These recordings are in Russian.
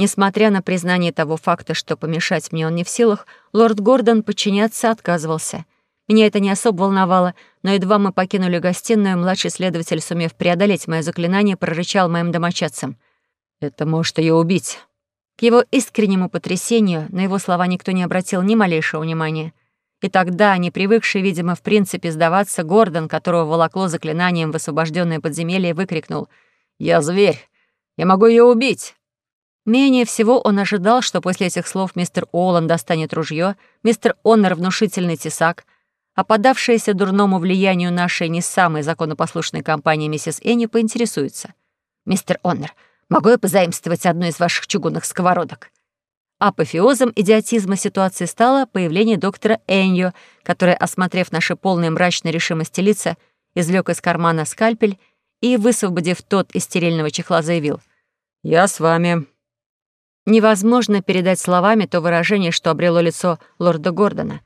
Несмотря на признание того факта, что помешать мне он не в силах, лорд Гордон подчиняться отказывался. Меня это не особо волновало, но едва мы покинули гостиную, младший следователь, сумев преодолеть мое заклинание, прорычал моим домочадцам. «Это может ее убить». К его искреннему потрясению на его слова никто не обратил ни малейшего внимания. И тогда, не привыкший, видимо, в принципе сдаваться, Гордон, которого волокло заклинанием в освобожденное подземелье, выкрикнул «Я зверь! Я могу ее убить!» Менее всего он ожидал, что после этих слов мистер Олан достанет ружье, мистер Оннер — внушительный тесак, а подавшаяся дурному влиянию нашей не самой законопослушной компании миссис Энни поинтересуется. «Мистер Оннер, могу я позаимствовать одну из ваших чугунных сковородок?» Апофеозом идиотизма ситуации стало появление доктора Эньо, который, осмотрев наши полные мрачной решимости лица, извлек из кармана скальпель и, высвободив тот из стерильного чехла, заявил «Я с вами». Невозможно передать словами то выражение, что обрело лицо лорда Гордона.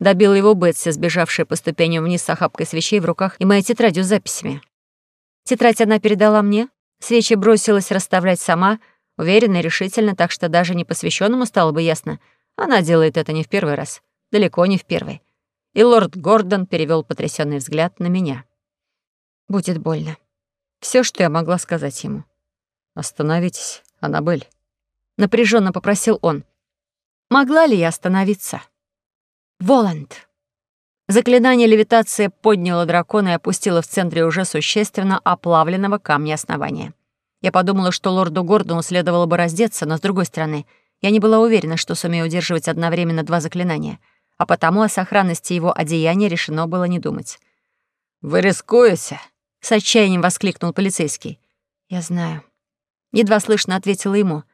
Добил его Бетси, сбежавшая по ступеням вниз с охапкой свечей в руках и моей тетрадью с записями. Тетрадь она передала мне, свечи бросилась расставлять сама — Уверенно и решительно, так что даже непосвященному стало бы ясно. Она делает это не в первый раз. Далеко не в первый. И лорд Гордон перевел потрясенный взгляд на меня. «Будет больно». Все, что я могла сказать ему. «Остановитесь, Аннабель», — напряженно попросил он. «Могла ли я остановиться?» «Воланд». Заклинание левитации подняло дракона и опустило в центре уже существенно оплавленного камня основания. Я подумала, что лорду Гордону следовало бы раздеться, но, с другой стороны, я не была уверена, что сумею удерживать одновременно два заклинания, а потому о сохранности его одеяния решено было не думать. «Вы рискуете?» — с отчаянием воскликнул полицейский. «Я знаю». Едва слышно ответила ему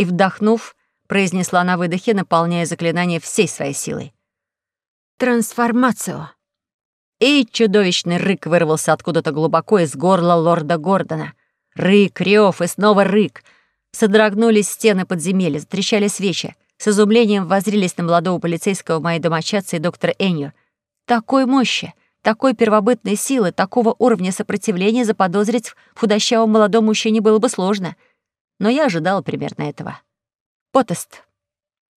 и, вдохнув, произнесла на выдохе, наполняя заклинание всей своей силой. «Трансформацию!» И чудовищный рык вырвался откуда-то глубоко из горла лорда Гордона — Рык, рев и снова рык. Содрогнулись стены подземелья, затрещали свечи. С изумлением воззрились на молодого полицейского моей домочадцы и доктора Энью. Такой мощи, такой первобытной силы, такого уровня сопротивления заподозрить в худощавом молодом мужчине было бы сложно. Но я ожидала примерно этого. Потест.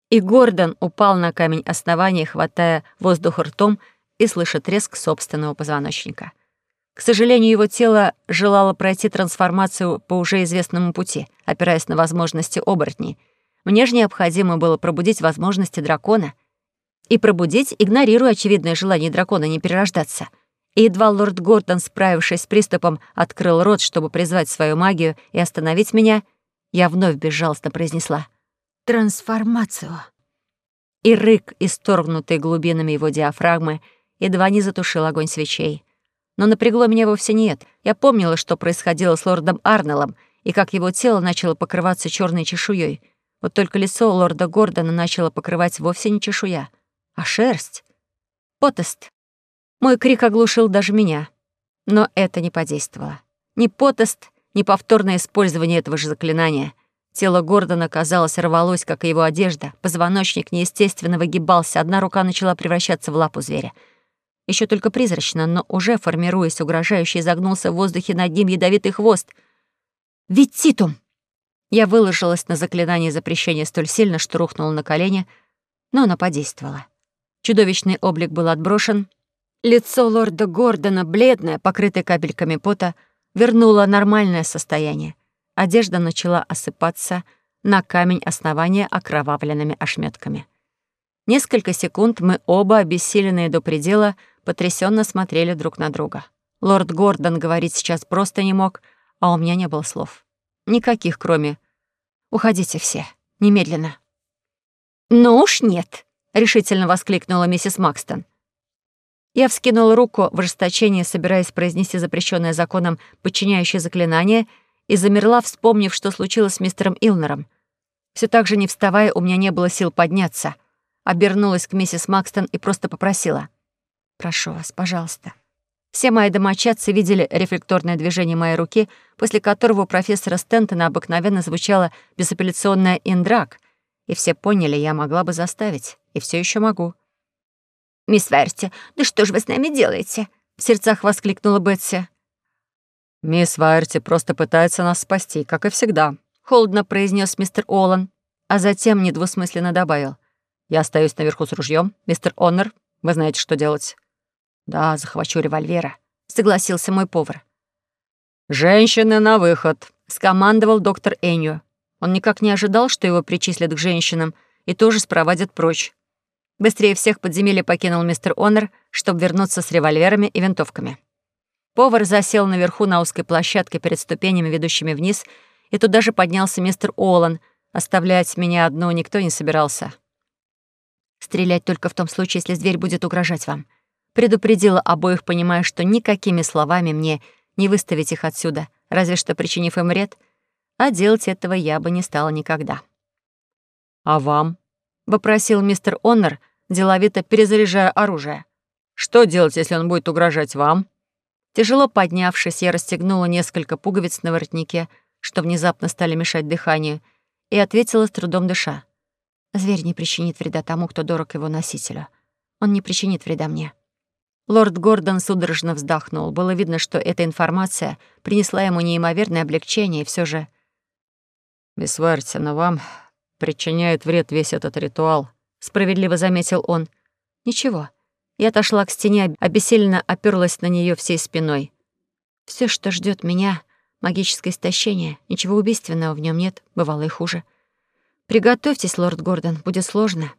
И Гордон упал на камень основания, хватая воздух ртом и слыша треск собственного позвоночника. К сожалению, его тело желало пройти трансформацию по уже известному пути, опираясь на возможности оборотней. Мне же необходимо было пробудить возможности дракона. И пробудить, игнорируя очевидное желание дракона не перерождаться. И едва лорд Гордон, справившись с приступом, открыл рот, чтобы призвать свою магию и остановить меня, я вновь безжалостно произнесла «Трансформацию». И рык, исторгнутый глубинами его диафрагмы, едва не затушил огонь свечей. Но напрягло меня вовсе нет. Я помнила, что происходило с лордом Арнеллом, и как его тело начало покрываться черной чешуей. Вот только лицо лорда Гордона начало покрывать вовсе не чешуя, а шерсть. Потест. Мой крик оглушил даже меня. Но это не подействовало. Ни потест, ни повторное использование этого же заклинания. Тело Гордона, казалось, рвалось, как и его одежда. Позвоночник неестественно выгибался, одна рука начала превращаться в лапу зверя — еще только призрачно, но уже, формируясь, угрожающе изогнулся в воздухе над ним ядовитый хвост. «Вититум!» Я выложилась на заклинание запрещения столь сильно, что рухнула на колени, но оно подействовало. Чудовищный облик был отброшен. Лицо лорда Гордона, бледное, покрытое капельками пота, вернуло нормальное состояние. Одежда начала осыпаться на камень основания окровавленными ошметками. Несколько секунд мы оба, обессиленные до предела, потрясенно смотрели друг на друга. Лорд Гордон говорить сейчас просто не мог, а у меня не было слов. Никаких, кроме «Уходите все, немедленно». «Ну уж нет», — решительно воскликнула миссис Макстон. Я вскинула руку в ожесточении, собираясь произнести запрещенное законом подчиняющее заклинание, и замерла, вспомнив, что случилось с мистером Илнером. Все так же, не вставая, у меня не было сил подняться. Обернулась к миссис Макстон и просто попросила — Прошу вас, пожалуйста». Все мои домочадцы видели рефлекторное движение моей руки, после которого у профессора Стентона обыкновенно звучало безапелляционное «индрак», и все поняли, я могла бы заставить, и все еще могу. «Мисс Верти, да что же вы с нами делаете?» — в сердцах воскликнула Бетси. «Мисс Вайерти просто пытается нас спасти, как и всегда», — холодно произнес мистер Олан, а затем недвусмысленно добавил. «Я остаюсь наверху с ружьем, мистер Оннер, вы знаете, что делать». «Да, захвачу револьвера», — согласился мой повар. «Женщины на выход», — скомандовал доктор Энью. Он никак не ожидал, что его причислят к женщинам и тоже спровадят прочь. Быстрее всех подземелье покинул мистер Оннер, чтобы вернуться с револьверами и винтовками. Повар засел наверху на узкой площадке перед ступенями, ведущими вниз, и туда же поднялся мистер Олан. Оставлять меня одну никто не собирался. «Стрелять только в том случае, если дверь будет угрожать вам», предупредила обоих, понимая, что никакими словами мне не выставить их отсюда, разве что причинив им вред, а делать этого я бы не стала никогда. «А вам?» — вопросил мистер Оннер, деловито перезаряжая оружие. «Что делать, если он будет угрожать вам?» Тяжело поднявшись, я расстегнула несколько пуговиц на воротнике, что внезапно стали мешать дыханию, и ответила с трудом дыша. «Зверь не причинит вреда тому, кто дорог его носителю. Он не причинит вреда мне». Лорд Гордон судорожно вздохнул. Было видно, что эта информация принесла ему неимоверное облегчение, и все же... «Мисс Вартина, вам причиняет вред весь этот ритуал», — справедливо заметил он. «Ничего, я отошла к стене, обессиленно оперлась на нее всей спиной. Все, что ждет меня, магическое истощение, ничего убийственного в нем нет, бывало и хуже. Приготовьтесь, лорд Гордон, будет сложно.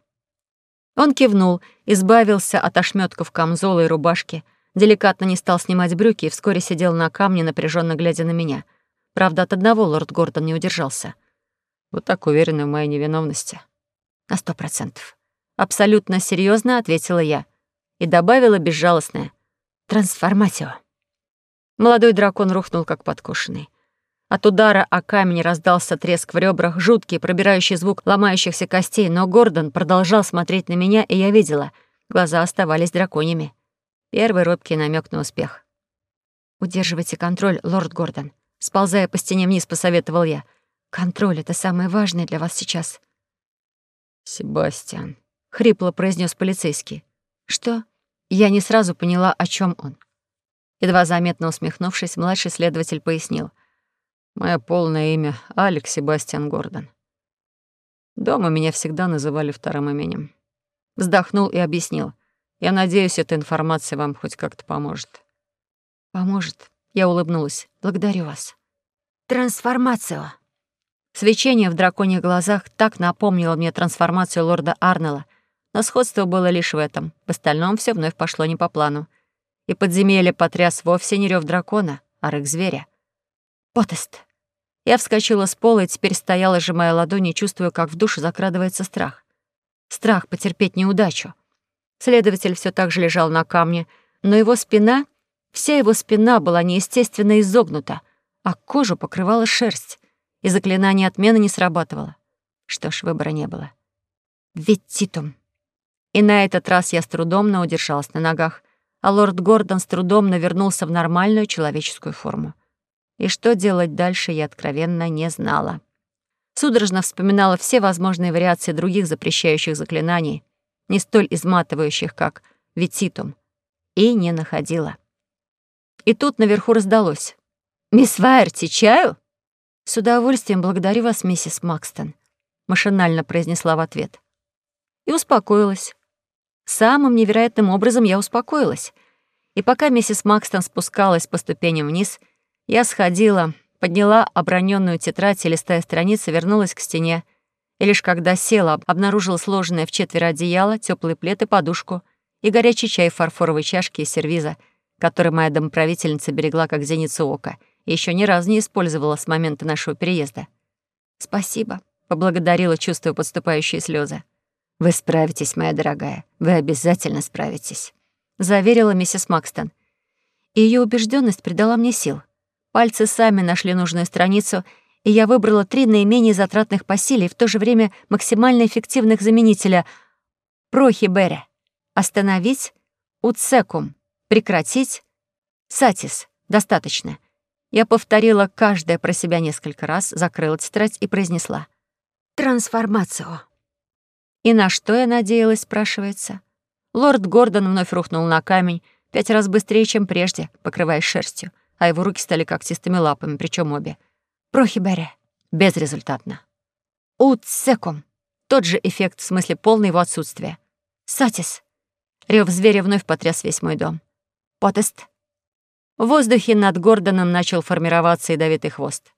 Он кивнул, избавился от ошметков камзола и рубашки, деликатно не стал снимать брюки и вскоре сидел на камне, напряженно глядя на меня. Правда, от одного лорд Гордон не удержался. Вот так уверены в моей невиновности. На сто процентов. Абсолютно серьезно ответила я и добавила безжалостное «трансформатио». Молодой дракон рухнул, как подкошенный. От удара о камень раздался треск в ребрах, жуткий, пробирающий звук ломающихся костей, но Гордон продолжал смотреть на меня, и я видела. Глаза оставались драконьями. Первый робкий намек на успех. «Удерживайте контроль, лорд Гордон», — сползая по стене вниз, посоветовал я. «Контроль — это самое важное для вас сейчас». «Себастьян», — хрипло произнес полицейский. «Что?» Я не сразу поняла, о чем он. Едва заметно усмехнувшись, младший следователь пояснил. «Мое полное имя — Алекс Себастьян Гордон. Дома меня всегда называли вторым именем». Вздохнул и объяснил. «Я надеюсь, эта информация вам хоть как-то поможет». «Поможет». Я улыбнулась. «Благодарю вас». «Трансформацию». Свечение в драконьих глазах так напомнило мне трансформацию лорда Арнелла, но сходство было лишь в этом. В остальном все вновь пошло не по плану. И подземелье потряс вовсе не рев дракона, а рык зверя. «Потест!» Я вскочила с пола и теперь стояла, сжимая ладони, чувствуя, как в душу закрадывается страх. Страх потерпеть неудачу. Следователь все так же лежал на камне, но его спина, вся его спина была неестественно изогнута, а кожу покрывала шерсть, и заклинание отмены не срабатывало. Что ж, выбора не было. Ведь. И на этот раз я с трудом, но удержалась на ногах, а лорд Гордон с трудом навернулся в нормальную человеческую форму. И что делать дальше, я откровенно не знала. Судорожно вспоминала все возможные вариации других запрещающих заклинаний, не столь изматывающих, как вититум, и не находила. И тут наверху раздалось. «Мисс Вайерти, чаю?» «С удовольствием благодарю вас, миссис Макстон», — машинально произнесла в ответ. И успокоилась. Самым невероятным образом я успокоилась. И пока миссис Макстон спускалась по ступеням вниз, я сходила, подняла оброненную тетрадь и, листая страницы, вернулась к стене. И лишь когда села, обнаружила сложенное в четверо одеяло, теплый плед и подушку, и горячий чай в фарфоровой чашке и сервиза, который моя домоправительница берегла как зеницу ока еще ни разу не использовала с момента нашего переезда. «Спасибо», — поблагодарила, чувствуя подступающие слезы. «Вы справитесь, моя дорогая. Вы обязательно справитесь», — заверила миссис Макстон. И её убеждённость придала мне сил. Пальцы сами нашли нужную страницу, и я выбрала три наименее затратных по силе и в то же время максимально эффективных заменителя прохибере. Остановить, уцекум, прекратить, сатис, достаточно. Я повторила каждое про себя несколько раз, закрыла тетрадь и произнесла «Трансформацию». И на что я надеялась, спрашивается. Лорд Гордон вновь рухнул на камень, пять раз быстрее, чем прежде, покрываясь шерстью, а его руки стали когтистыми лапами, причем обе. «Прохибере», Безрезультатно. Уцекум. Тот же эффект в смысле полного его отсутствия. Сатис. Рев зверя вновь потряс весь мой дом. Потест. В воздухе над Гордоном начал формироваться ядовитый хвост.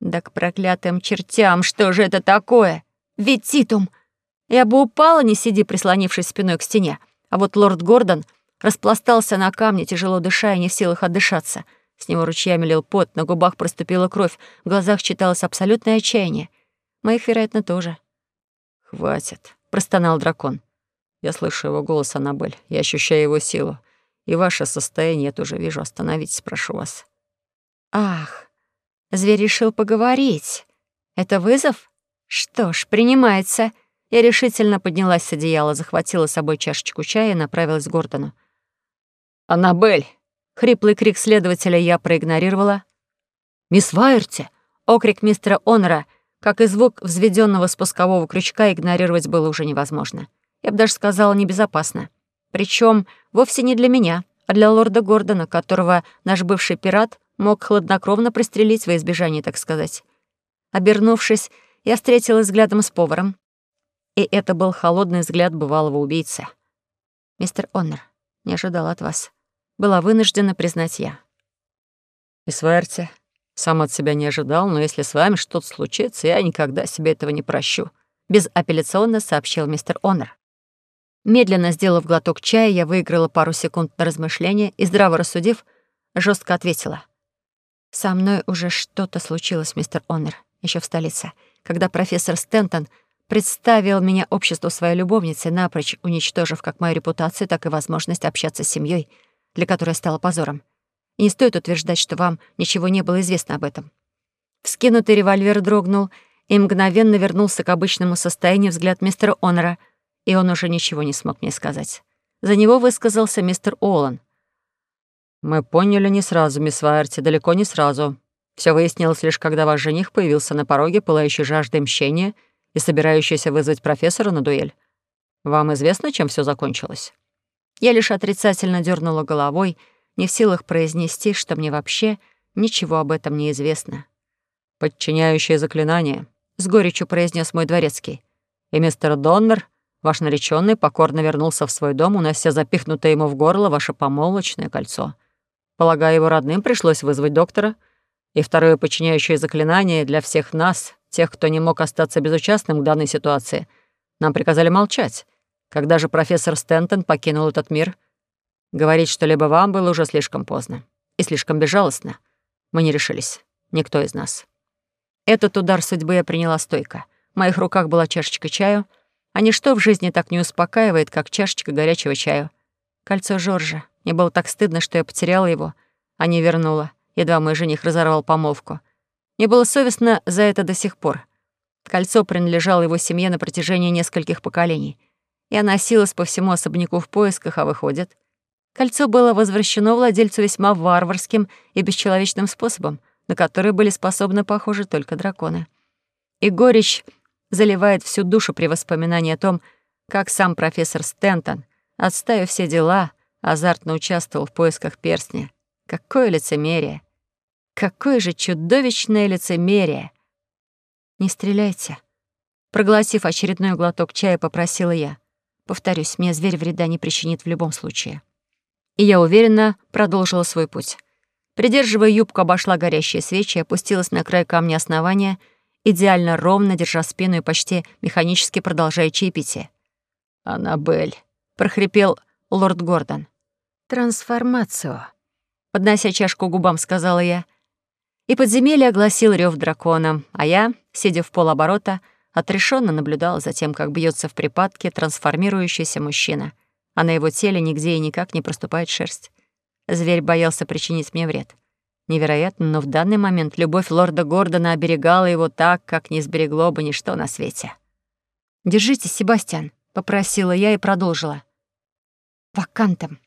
Да к проклятым чертям, что же это такое? Вититум! Я бы упала, не сиди, прислонившись спиной к стене. А вот лорд Гордон распластался на камне, тяжело дыша и не в силах отдышаться. С него ручьями лил пот, на губах проступила кровь, в глазах читалось абсолютное отчаяние. Моих, вероятно, тоже. «Хватит», — простонал дракон. «Я слышу его голос, Аннабель. Я ощущаю его силу. И ваше состояние тоже вижу. Остановитесь, прошу вас». «Ах, зверь решил поговорить. Это вызов? Что ж, принимается». Я решительно поднялась с одеяла, захватила с собой чашечку чая и направилась к Гордону. «Аннабель!» — хриплый крик следователя я проигнорировала. «Мисс Вайерти!» — окрик мистера Онора, как и звук взведенного спускового крючка, игнорировать было уже невозможно. Я бы даже сказала, небезопасно. Причем вовсе не для меня, а для лорда Гордона, которого наш бывший пират мог хладнокровно пристрелить во избежание, так сказать. Обернувшись, я встретилась взглядом с поваром, и это был холодный взгляд бывалого убийцы. «Мистер Оннер, не ожидал от вас. Была вынуждена признать я». «И сверьте, сам от себя не ожидал, но если с вами что-то случится, я никогда себе этого не прощу», безапелляционно сообщил мистер Оннер. Медленно сделав глоток чая, я выиграла пару секунд на размышление и, здраво рассудив, жестко ответила. «Со мной уже что-то случилось, мистер Оннер, еще в столице, когда профессор Стентон представил меня обществу своей любовницы, напрочь уничтожив как мою репутацию, так и возможность общаться с семьей, для которой стала позором. И не стоит утверждать, что вам ничего не было известно об этом. Вскинутый револьвер дрогнул и мгновенно вернулся к обычному состоянию взгляд мистера Онора, и он уже ничего не смог мне сказать. За него высказался мистер Олан. «Мы поняли не сразу, мисс Вайерти, далеко не сразу. Все выяснилось лишь, когда ваш жених появился на пороге, пылающий жаждой мщения — и собирающаяся вызвать профессора на дуэль. Вам известно, чем все закончилось?» Я лишь отрицательно дернула головой, не в силах произнести, что мне вообще ничего об этом не известно. «Подчиняющее заклинание», — с горечью произнес мой дворецкий. «И мистер Доннер, ваш нареченный, покорно вернулся в свой дом, унося запихнутое ему в горло ваше помолвочное кольцо. Полагаю, его родным пришлось вызвать доктора. И второе подчиняющее заклинание для всех нас Тех, кто не мог остаться безучастным к данной ситуации, нам приказали молчать. Когда же профессор Стентон покинул этот мир, говорить что-либо вам было уже слишком поздно и слишком безжалостно. Мы не решились. Никто из нас. Этот удар судьбы я приняла стойко. В моих руках была чашечка чаю, а ничто в жизни так не успокаивает, как чашечка горячего чаю. Кольцо Жоржа. Мне было так стыдно, что я потеряла его, а не вернула. Едва мой жених разорвал помолвку. Мне было совестно за это до сих пор. Кольцо принадлежало его семье на протяжении нескольких поколений. Я носилась по всему особняку в поисках, а выходит... Кольцо было возвращено владельцу весьма варварским и бесчеловечным способом, на который были способны, похоже, только драконы. И горечь заливает всю душу при воспоминании о том, как сам профессор Стентон, отставив все дела, азартно участвовал в поисках перстня. Какое лицемерие! Какое же чудовищное лицемерие! «Не стреляйте!» Проглотив очередной глоток чая, попросила я. Повторюсь, мне зверь вреда не причинит в любом случае. И я уверенно продолжила свой путь. Придерживая юбку, обошла горящие свечи, опустилась на край камня основания, идеально ровно, держа спину и почти механически продолжая чаепитие. «Аннабель», — прохрипел лорд Гордон. «Трансформацию», — поднося чашку губам, сказала я — и подземелье огласил рев дракона, а я, сидя в полоборота, отрешенно наблюдала за тем, как бьется в припадке трансформирующийся мужчина, а на его теле нигде и никак не проступает шерсть. Зверь боялся причинить мне вред. Невероятно, но в данный момент любовь лорда Гордона оберегала его так, как не сберегло бы ничто на свете. «Держитесь, Себастьян», — попросила я и продолжила. «Вакантом».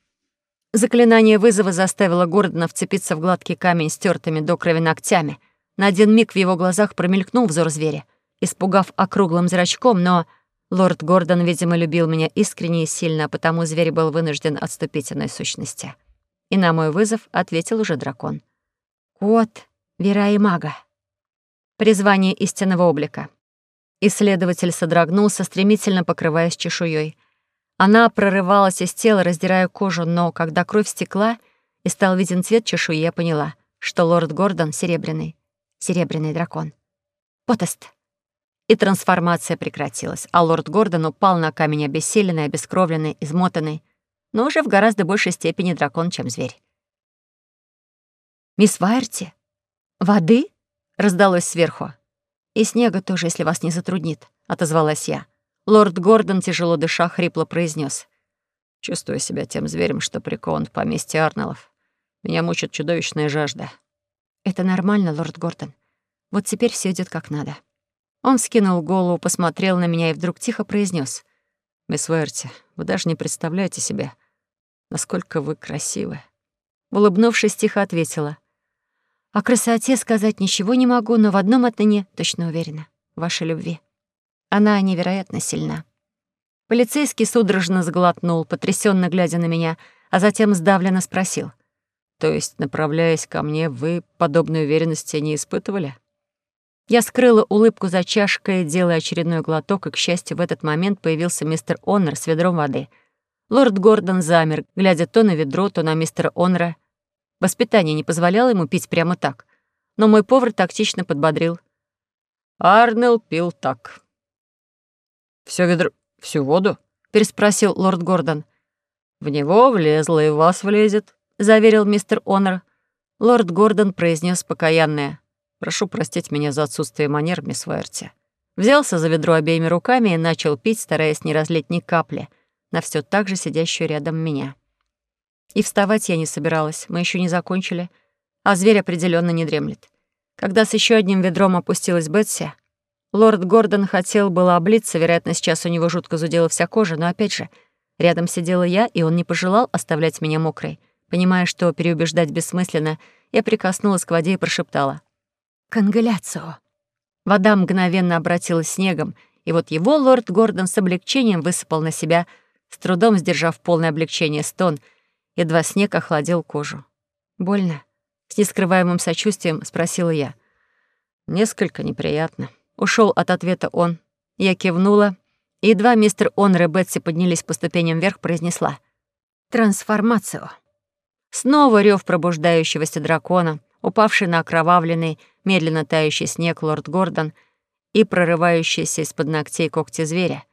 Заклинание вызова заставило Гордона вцепиться в гладкий камень стертыми до крови ногтями. На один миг в его глазах промелькнул взор зверя, испугав округлым зрачком, но лорд Гордон, видимо, любил меня искренне и сильно, а потому зверь был вынужден отступить иной сущности. И на мой вызов ответил уже дракон. «Кот, Вера и мага». Призвание истинного облика. Исследователь содрогнулся, стремительно покрываясь чешуей. Она прорывалась из тела, раздирая кожу, но когда кровь стекла и стал виден цвет чешуи, я поняла, что лорд Гордон — серебряный. Серебряный дракон. Потест. И трансформация прекратилась, а лорд Гордон упал на камень обессиленный, обескровленный, измотанный, но уже в гораздо большей степени дракон, чем зверь. «Мисс Вайерти? Воды?» — раздалось сверху. «И снега тоже, если вас не затруднит», — отозвалась я. Лорд Гордон, тяжело дыша, хрипло произнес: «Чувствую себя тем зверем, что прикован в поместье Арнеллов. Меня мучит чудовищная жажда». «Это нормально, лорд Гордон. Вот теперь все идет как надо». Он вскинул голову, посмотрел на меня и вдруг тихо произнес: «Мисс Верти, вы даже не представляете себе, насколько вы красивы». Улыбнувшись, тихо ответила. О красоте сказать ничего не могу, но в одном отныне точно уверена — вашей любви. Она невероятно сильна. Полицейский судорожно сглотнул, потрясенно глядя на меня, а затем сдавленно спросил. «То есть, направляясь ко мне, вы подобной уверенности не испытывали?» Я скрыла улыбку за чашкой, делая очередной глоток, и, к счастью, в этот момент появился мистер Оннер с ведром воды. Лорд Гордон замер, глядя то на ведро, то на мистера Оннера, Воспитание не позволяло ему пить прямо так. Но мой повар тактично подбодрил. Арнелл пил так. «Всё ведро... всю воду?» — переспросил лорд Гордон. «В него влезло и в вас влезет», — заверил мистер Онор. Лорд Гордон произнес покаянное. «Прошу простить меня за отсутствие манер, мисс Уэрти». Взялся за ведро обеими руками и начал пить, стараясь не разлить ни капли, на все так же сидящую рядом меня. И вставать я не собиралась, мы еще не закончили, а зверь определенно не дремлет. Когда с еще одним ведром опустилась Бетси, лорд Гордон хотел было облиться, вероятно, сейчас у него жутко зудела вся кожа, но опять же, рядом сидела я, и он не пожелал оставлять меня мокрой. Понимая, что переубеждать бессмысленно, я прикоснулась к воде и прошептала. «Конгаляцио». Вода мгновенно обратилась снегом, и вот его лорд Гордон с облегчением высыпал на себя, с трудом сдержав полное облегчение стон — Едва снег охладил кожу. «Больно?» — с нескрываемым сочувствием спросила я. «Несколько неприятно». Ушел от ответа он. Я кивнула, и едва мистер Онр и Бетси поднялись по ступеням вверх, произнесла. «Трансформацию». Снова рев пробуждающегося дракона, упавший на окровавленный, медленно тающий снег лорд Гордон и прорывающийся из-под ногтей когти зверя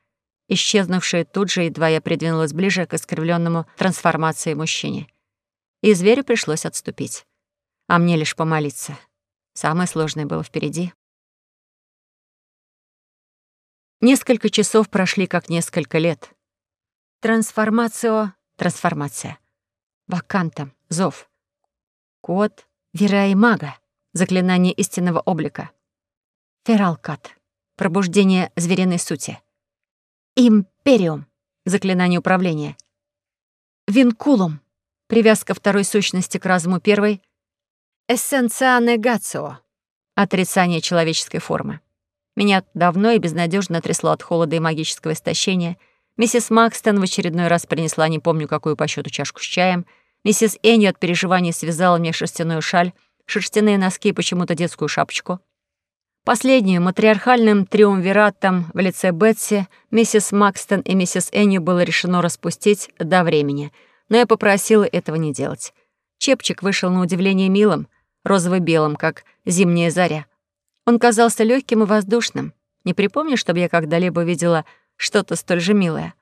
исчезнувшие тут же, едва я придвинулась ближе к искривленному трансформации мужчине. И зверю пришлось отступить. А мне лишь помолиться. Самое сложное было впереди. Несколько часов прошли как несколько лет. Трансформацио... Трансформация. Вакантом. Зов. Код. Вера и мага. Заклинание истинного облика. Фералкат. Пробуждение звериной сути. Империум — заклинание управления. Винкулум — привязка второй сущности к разуму первой. Эссенция негацио — отрицание человеческой формы. Меня давно и безнадежно трясло от холода и магического истощения. Миссис Макстон в очередной раз принесла не помню какую по счету чашку с чаем. Миссис Энни от переживаний связала мне шерстяную шаль, шерстяные носки и почему-то детскую шапочку. Последнюю матриархальным триумвиратом в лице Бетси, миссис Макстон и миссис Энни было решено распустить до времени, но я попросила этого не делать. Чепчик вышел на удивление милым, розово-белым, как зимняя заря. Он казался легким и воздушным. Не припомню, чтобы я когда-либо видела что-то столь же милое.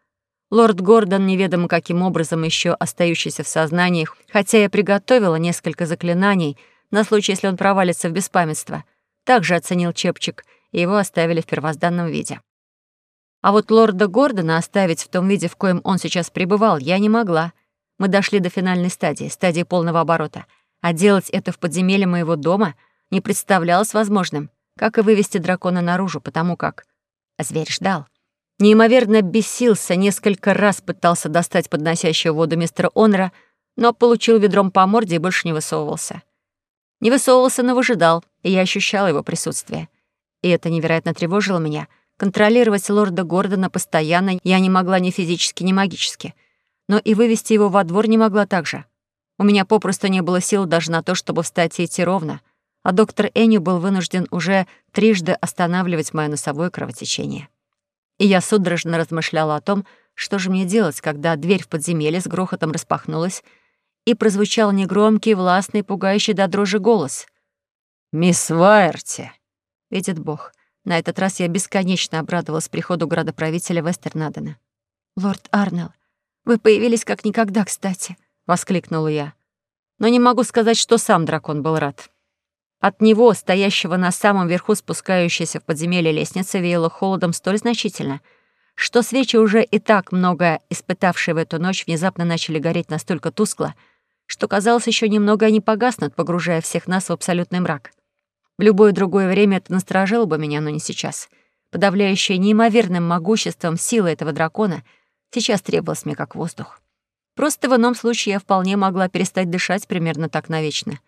Лорд Гордон, неведомо каким образом еще остающийся в сознании, хотя я приготовила несколько заклинаний на случай, если он провалится в беспамятство — также оценил Чепчик, и его оставили в первозданном виде. А вот лорда Гордона оставить в том виде, в коем он сейчас пребывал, я не могла. Мы дошли до финальной стадии, стадии полного оборота. А делать это в подземелье моего дома не представлялось возможным, как и вывести дракона наружу, потому как... Зверь ждал. Неимоверно бесился, несколько раз пытался достать подносящую воду мистера Онора, но получил ведром по морде и больше не высовывался. Не высовывался, но выжидал, и я ощущала его присутствие. И это невероятно тревожило меня. Контролировать лорда Гордона постоянно я не могла ни физически, ни магически. Но и вывести его во двор не могла также. У меня попросту не было сил даже на то, чтобы встать и идти ровно. а доктор Энни был вынужден уже трижды останавливать мое носовое кровотечение. И я судорожно размышляла о том, что же мне делать, когда дверь в подземелье с грохотом распахнулась, и прозвучал негромкий, властный, пугающий до дрожи голос. «Мисс Вайерти!» Видит Бог. На этот раз я бесконечно обрадовалась приходу градоправителя Вестернадена. «Лорд Арнелл, вы появились как никогда, кстати», — воскликнула я. Но не могу сказать, что сам дракон был рад. От него, стоящего на самом верху спускающейся в подземелье лестницы, веяло холодом столь значительно, что свечи, уже и так много испытавшие в эту ночь, внезапно начали гореть настолько тускло, что, казалось, еще немного они погаснут, погружая всех нас в абсолютный мрак. В любое другое время это насторожило бы меня, но не сейчас. Подавляющая неимоверным могуществом сила этого дракона сейчас требовалась мне как воздух. Просто в ином случае я вполне могла перестать дышать примерно так навечно.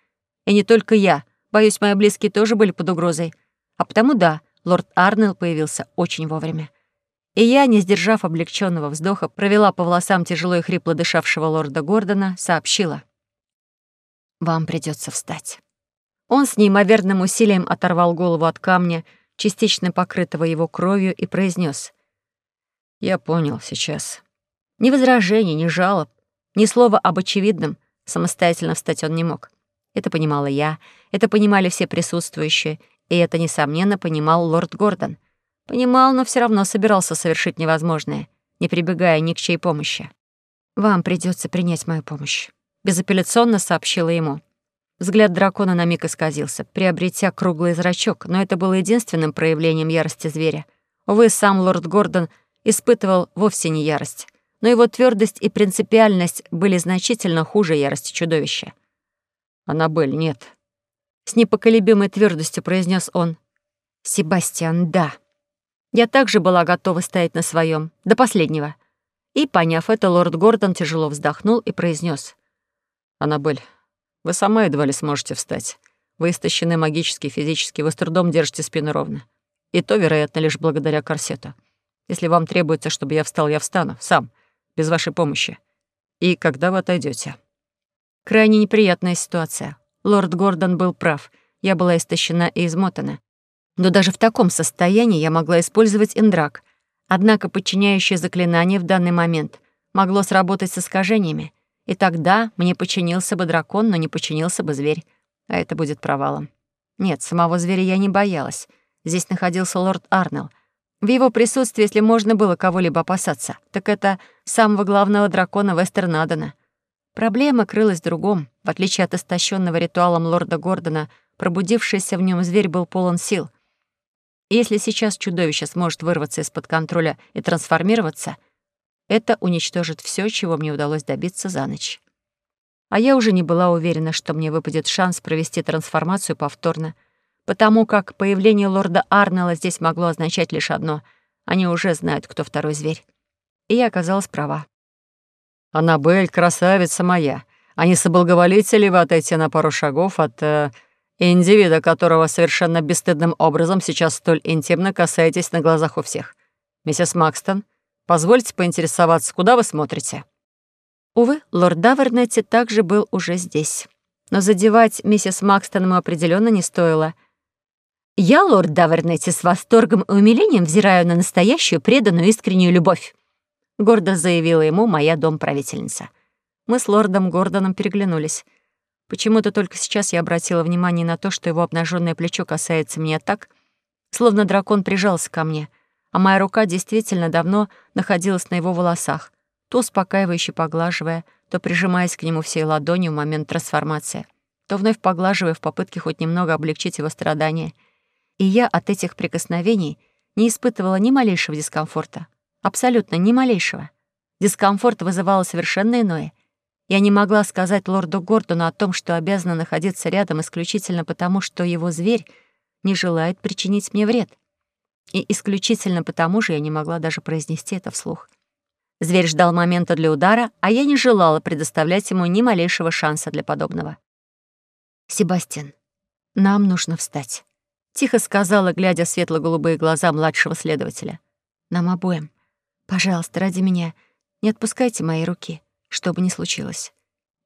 И не только я. Боюсь, мои близкие тоже были под угрозой. А потому да, лорд Арнелл появился очень вовремя. И я, не сдержав облегченного вздоха, провела по волосам тяжело и хрипло дышавшего лорда Гордона, сообщила. «Вам придется встать». Он с неимоверным усилием оторвал голову от камня, частично покрытого его кровью, и произнес: «Я понял сейчас». Ни возражений, ни жалоб, ни слова об очевидном, самостоятельно встать он не мог. Это понимала я, это понимали все присутствующие, и это, несомненно, понимал лорд Гордон. Понимал, но все равно собирался совершить невозможное, не прибегая ни к чьей помощи. «Вам придется принять мою помощь», — безапелляционно сообщила ему. Взгляд дракона на миг исказился, приобретя круглый зрачок, но это было единственным проявлением ярости зверя. Увы, сам лорд Гордон испытывал вовсе не ярость но его твердость и принципиальность были значительно хуже ярости чудовища. «Аннабель, нет», — с непоколебимой твердостью произнес он. «Себастьян, да». Я также была готова стоять на своем до последнего. И, поняв это, лорд Гордон тяжело вздохнул и произнес: «Аннабель, вы сама едва ли сможете встать. Вы истощены магически, физически, вы с трудом держите спину ровно. И то, вероятно, лишь благодаря корсету. Если вам требуется, чтобы я встал, я встану, сам без вашей помощи. И когда вы отойдете? Крайне неприятная ситуация. Лорд Гордон был прав. Я была истощена и измотана. Но даже в таком состоянии я могла использовать индрак. Однако подчиняющее заклинание в данный момент могло сработать с искажениями. И тогда мне подчинился бы дракон, но не подчинился бы зверь. А это будет провалом. Нет, самого зверя я не боялась. Здесь находился лорд Арнелл, в его присутствии, если можно было кого-либо опасаться, так это самого главного дракона Вестернадена. Проблема крылась в другом. В отличие от истощенного ритуалом лорда Гордона, пробудившийся в нем зверь был полон сил. Если сейчас чудовище сможет вырваться из-под контроля и трансформироваться, это уничтожит все, чего мне удалось добиться за ночь. А я уже не была уверена, что мне выпадет шанс провести трансформацию повторно — потому как появление лорда Арнелла здесь могло означать лишь одно — они уже знают, кто второй зверь. И я оказалась права. «Аннабель, красавица моя, а не соблаговолите ли вы отойти на пару шагов от э, индивида, которого совершенно бесстыдным образом сейчас столь интимно касаетесь на глазах у всех? Миссис Макстон, позвольте поинтересоваться, куда вы смотрите?» Увы, лорд Давернетти также был уже здесь. Но задевать миссис Макстон ему определенно не стоило — я, лорд Давернетти, с восторгом и умилением взираю на настоящую, преданную, искреннюю любовь», — гордо заявила ему моя домправительница. Мы с лордом Гордоном переглянулись. Почему-то только сейчас я обратила внимание на то, что его обнаженное плечо касается меня так, словно дракон прижался ко мне, а моя рука действительно давно находилась на его волосах, то успокаивающе поглаживая, то прижимаясь к нему всей ладонью в момент трансформации, то вновь поглаживая в попытке хоть немного облегчить его страдания — и я от этих прикосновений не испытывала ни малейшего дискомфорта. Абсолютно ни малейшего. Дискомфорт вызывало совершенно иное. Я не могла сказать лорду Гордону о том, что обязана находиться рядом исключительно потому, что его зверь не желает причинить мне вред. И исключительно потому же я не могла даже произнести это вслух. Зверь ждал момента для удара, а я не желала предоставлять ему ни малейшего шанса для подобного. «Себастьян, нам нужно встать». Тихо сказала, глядя в светло-голубые глаза младшего следователя. «Нам обоим. Пожалуйста, ради меня, не отпускайте мои руки, что бы ни случилось».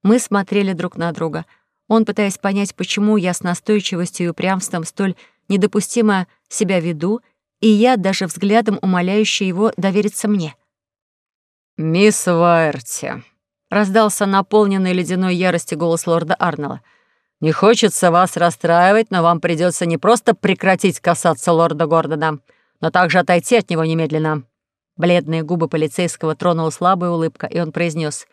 Мы смотрели друг на друга. Он, пытаясь понять, почему я с настойчивостью и упрямством столь недопустимо себя веду, и я даже взглядом умоляющий его довериться мне. «Мисс Вайерти», — раздался наполненный ледяной ярости голос лорда Арнелла, «не хочется вас расстраивать, но вам придется не просто прекратить касаться лорда Гордона, но также отойти от него немедленно». Бледные губы полицейского тронула слабая улыбка, и он произнес: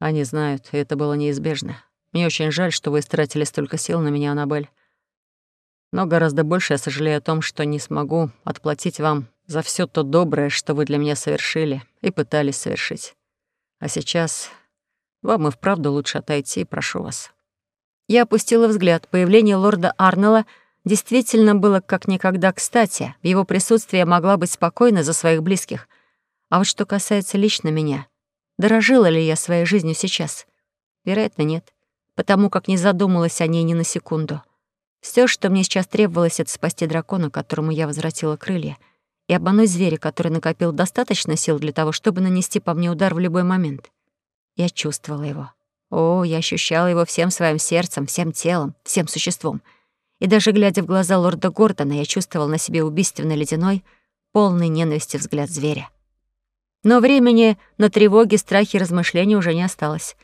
«Они знают, и это было неизбежно. Мне очень жаль, что вы истратили столько сил на меня, Аннабель. Но гораздо больше я сожалею о том, что не смогу отплатить вам за все то доброе, что вы для меня совершили и пытались совершить. А сейчас вам и вправду лучше отойти, прошу вас». Я опустила взгляд. Появление лорда Арнелла действительно было как никогда кстати. В его присутствии я могла быть спокойна за своих близких. А вот что касается лично меня, дорожила ли я своей жизнью сейчас? Вероятно, нет потому как не задумалась о ней ни на секунду. Все, что мне сейчас требовалось, это спасти дракона, которому я возвратила крылья, и обмануть зверя, который накопил достаточно сил для того, чтобы нанести по мне удар в любой момент. Я чувствовала его. О, я ощущала его всем своим сердцем, всем телом, всем существом. И даже глядя в глаза лорда Гордона, я чувствовал на себе убийственно ледяной, полный ненависти взгляд зверя. Но времени на тревоги, страхи и размышления уже не осталось.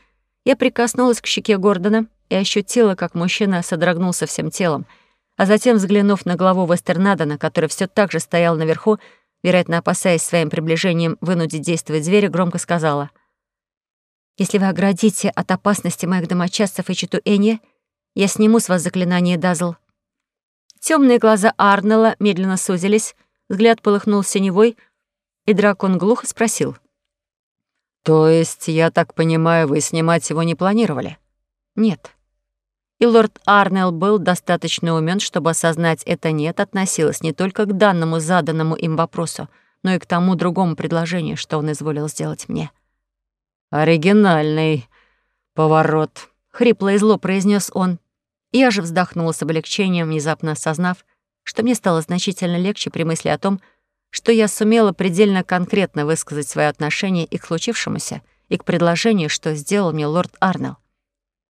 Я прикоснулась к щеке Гордона и ощутила, как мужчина содрогнулся всем телом, а затем, взглянув на главу Вестернадена, который все так же стоял наверху, вероятно, опасаясь своим приближением вынудить действовать зверя, громко сказала. «Если вы оградите от опасности моих домочадцев и читу Энье, я сниму с вас заклинание Дазл». Темные глаза Арнелла медленно сузились, взгляд полыхнул синевой, и дракон глухо спросил — «То есть, я так понимаю, вы снимать его не планировали?» «Нет». И лорд Арнелл был достаточно умен, чтобы осознать это «нет» относилось не только к данному заданному им вопросу, но и к тому другому предложению, что он изволил сделать мне. «Оригинальный поворот», — хрипло и зло произнес он. Я же вздохнула с облегчением, внезапно осознав, что мне стало значительно легче при мысли о том, что я сумела предельно конкретно высказать свое отношение и к случившемуся, и к предложению, что сделал мне лорд Арнелл.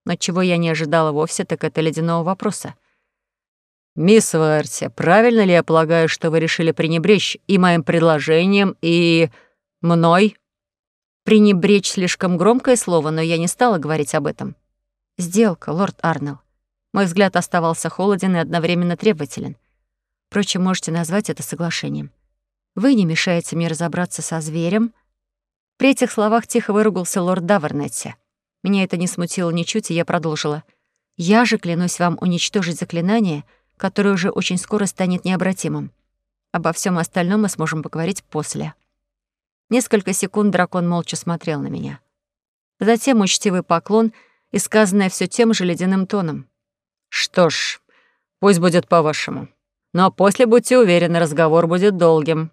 Но чего я не ожидала вовсе, так это ледяного вопроса. «Мисс Варти, правильно ли я полагаю, что вы решили пренебречь и моим предложением, и мной?» «Пренебречь» — слишком громкое слово, но я не стала говорить об этом. «Сделка, лорд Арнелл». Мой взгляд оставался холоден и одновременно требователен. Впрочем, можете назвать это соглашением. Вы не мешаете мне разобраться со зверем». При этих словах тихо выругался лорд Давернетти. Меня это не смутило ничуть, и я продолжила. «Я же клянусь вам уничтожить заклинание, которое уже очень скоро станет необратимым. Обо всем остальном мы сможем поговорить после». Несколько секунд дракон молча смотрел на меня. Затем учтивый поклон и сказанное все тем же ледяным тоном. «Что ж, пусть будет по-вашему. Но после, будьте уверены, разговор будет долгим».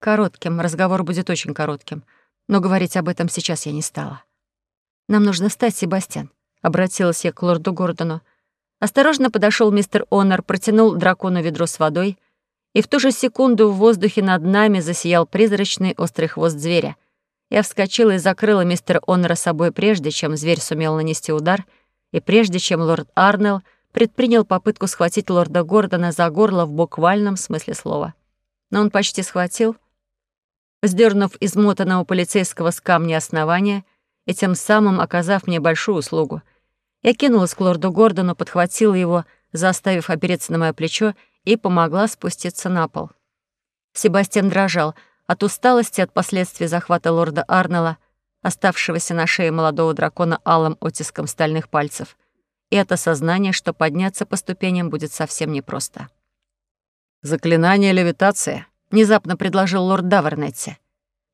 Коротким, разговор будет очень коротким. Но говорить об этом сейчас я не стала. «Нам нужно встать, Себастьян», — обратилась я к лорду Гордону. Осторожно подошел мистер Онор, протянул дракону ведро с водой, и в ту же секунду в воздухе над нами засиял призрачный острый хвост зверя. Я вскочила и закрыла мистера Онора собой прежде, чем зверь сумел нанести удар, и прежде чем лорд Арнелл предпринял попытку схватить лорда Гордона за горло в буквальном смысле слова. Но он почти схватил, сдернув измотанного полицейского с камня основания и тем самым оказав мне большую услугу. Я кинулась к лорду Гордону, подхватила его, заставив опереться на мое плечо, и помогла спуститься на пол. Себастьян дрожал от усталости от последствий захвата лорда Арнелла, оставшегося на шее молодого дракона алым оттиском стальных пальцев, и от осознания, что подняться по ступеням будет совсем непросто. «Заклинание левитации», внезапно предложил лорд Давернетти.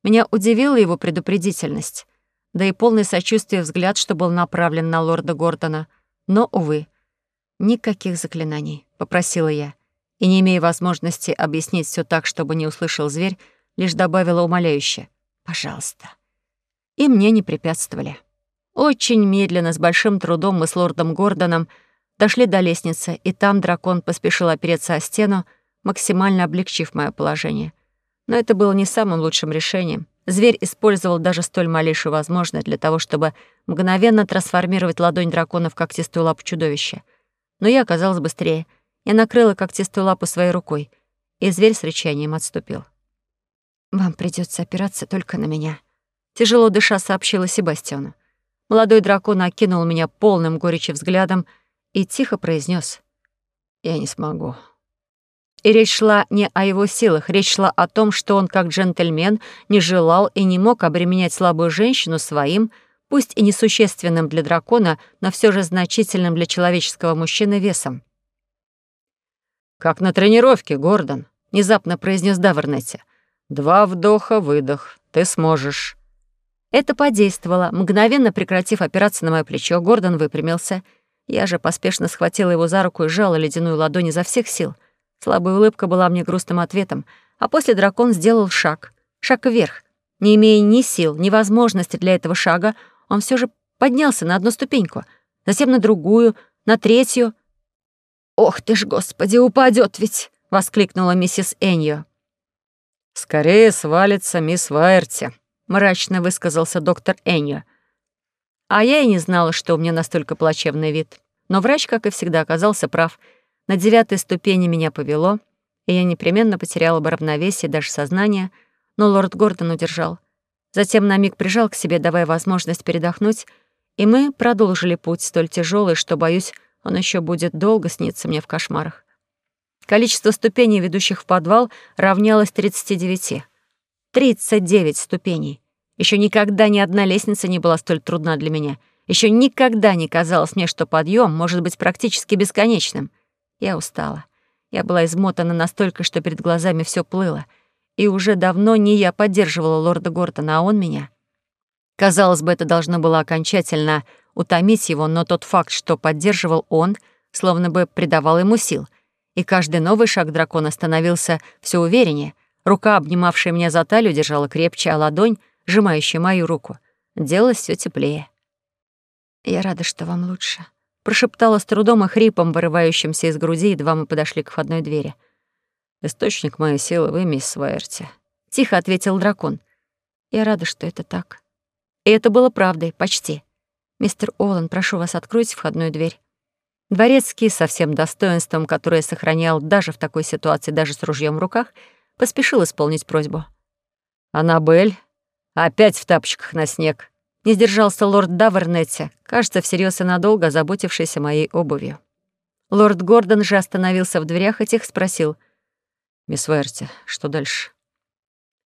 Меня удивила его предупредительность, да и полный сочувствия взгляд, что был направлен на лорда Гордона. Но, увы, никаких заклинаний, попросила я, и, не имея возможности объяснить все так, чтобы не услышал зверь, лишь добавила умоляюще «пожалуйста». И мне не препятствовали. Очень медленно, с большим трудом мы с лордом Гордоном дошли до лестницы, и там дракон поспешил опереться о стену, максимально облегчив мое положение. Но это было не самым лучшим решением, Зверь использовал даже столь малейшую возможность для того, чтобы мгновенно трансформировать ладонь дракона в когтистую лапу чудовища. Но я оказалась быстрее. Я накрыла когтистую лапу своей рукой, и зверь с рычанием отступил. «Вам придется опираться только на меня», — тяжело дыша сообщила Себастьяну. Молодой дракон окинул меня полным горечи взглядом и тихо произнес: «Я не смогу». И речь шла не о его силах, речь шла о том, что он, как джентльмен, не желал и не мог обременять слабую женщину своим, пусть и несущественным для дракона, но все же значительным для человеческого мужчины весом. «Как на тренировке, Гордон», — внезапно произнес Давернетти. «Два вдоха, выдох. Ты сможешь». Это подействовало. Мгновенно прекратив опираться на мое плечо, Гордон выпрямился. Я же поспешно схватила его за руку и сжала ледяную ладонь изо всех сил — Слабая улыбка была мне грустным ответом, а после дракон сделал шаг. Шаг вверх. Не имея ни сил, ни возможности для этого шага, он все же поднялся на одну ступеньку, затем на другую, на третью. «Ох ты ж, господи, упадет ведь!» — воскликнула миссис Эньо. «Скорее свалится мисс Вайерти», — мрачно высказался доктор Эньо. А я и не знала, что у меня настолько плачевный вид. Но врач, как и всегда, оказался прав — на девятой ступени меня повело, и я непременно потеряла бы равновесие даже сознание, но лорд Гордон удержал. Затем на миг прижал к себе, давая возможность передохнуть, и мы продолжили путь столь тяжелый, что, боюсь, он еще будет долго сниться мне в кошмарах. Количество ступеней, ведущих в подвал, равнялось 39. 39 ступеней. Еще никогда ни одна лестница не была столь трудна для меня. Еще никогда не казалось мне, что подъем может быть практически бесконечным — я устала. Я была измотана настолько, что перед глазами все плыло. И уже давно не я поддерживала лорда Гортона, а он меня. Казалось бы, это должно было окончательно утомить его, но тот факт, что поддерживал он, словно бы придавал ему сил. И каждый новый шаг дракона становился все увереннее. Рука, обнимавшая меня за талию, держала крепче, а ладонь, сжимающая мою руку, делалась все теплее. «Я рада, что вам лучше», прошептала с трудом и хрипом, вырывающимся из груди, едва мы подошли к входной двери. «Источник моей силы вы, мисс Вайерти», — тихо ответил дракон. «Я рада, что это так». И это было правдой, почти. «Мистер Олан, прошу вас, откройте входную дверь». Дворецкий, со всем достоинством, которое сохранял даже в такой ситуации, даже с ружьем в руках, поспешил исполнить просьбу. «Аннабель, опять в тапочках на снег», не сдержался лорд Давернетти, кажется, всерьез и надолго озаботившийся моей обувью. Лорд Гордон же остановился в дверях и тихо спросил. «Мисс Верти, что дальше?»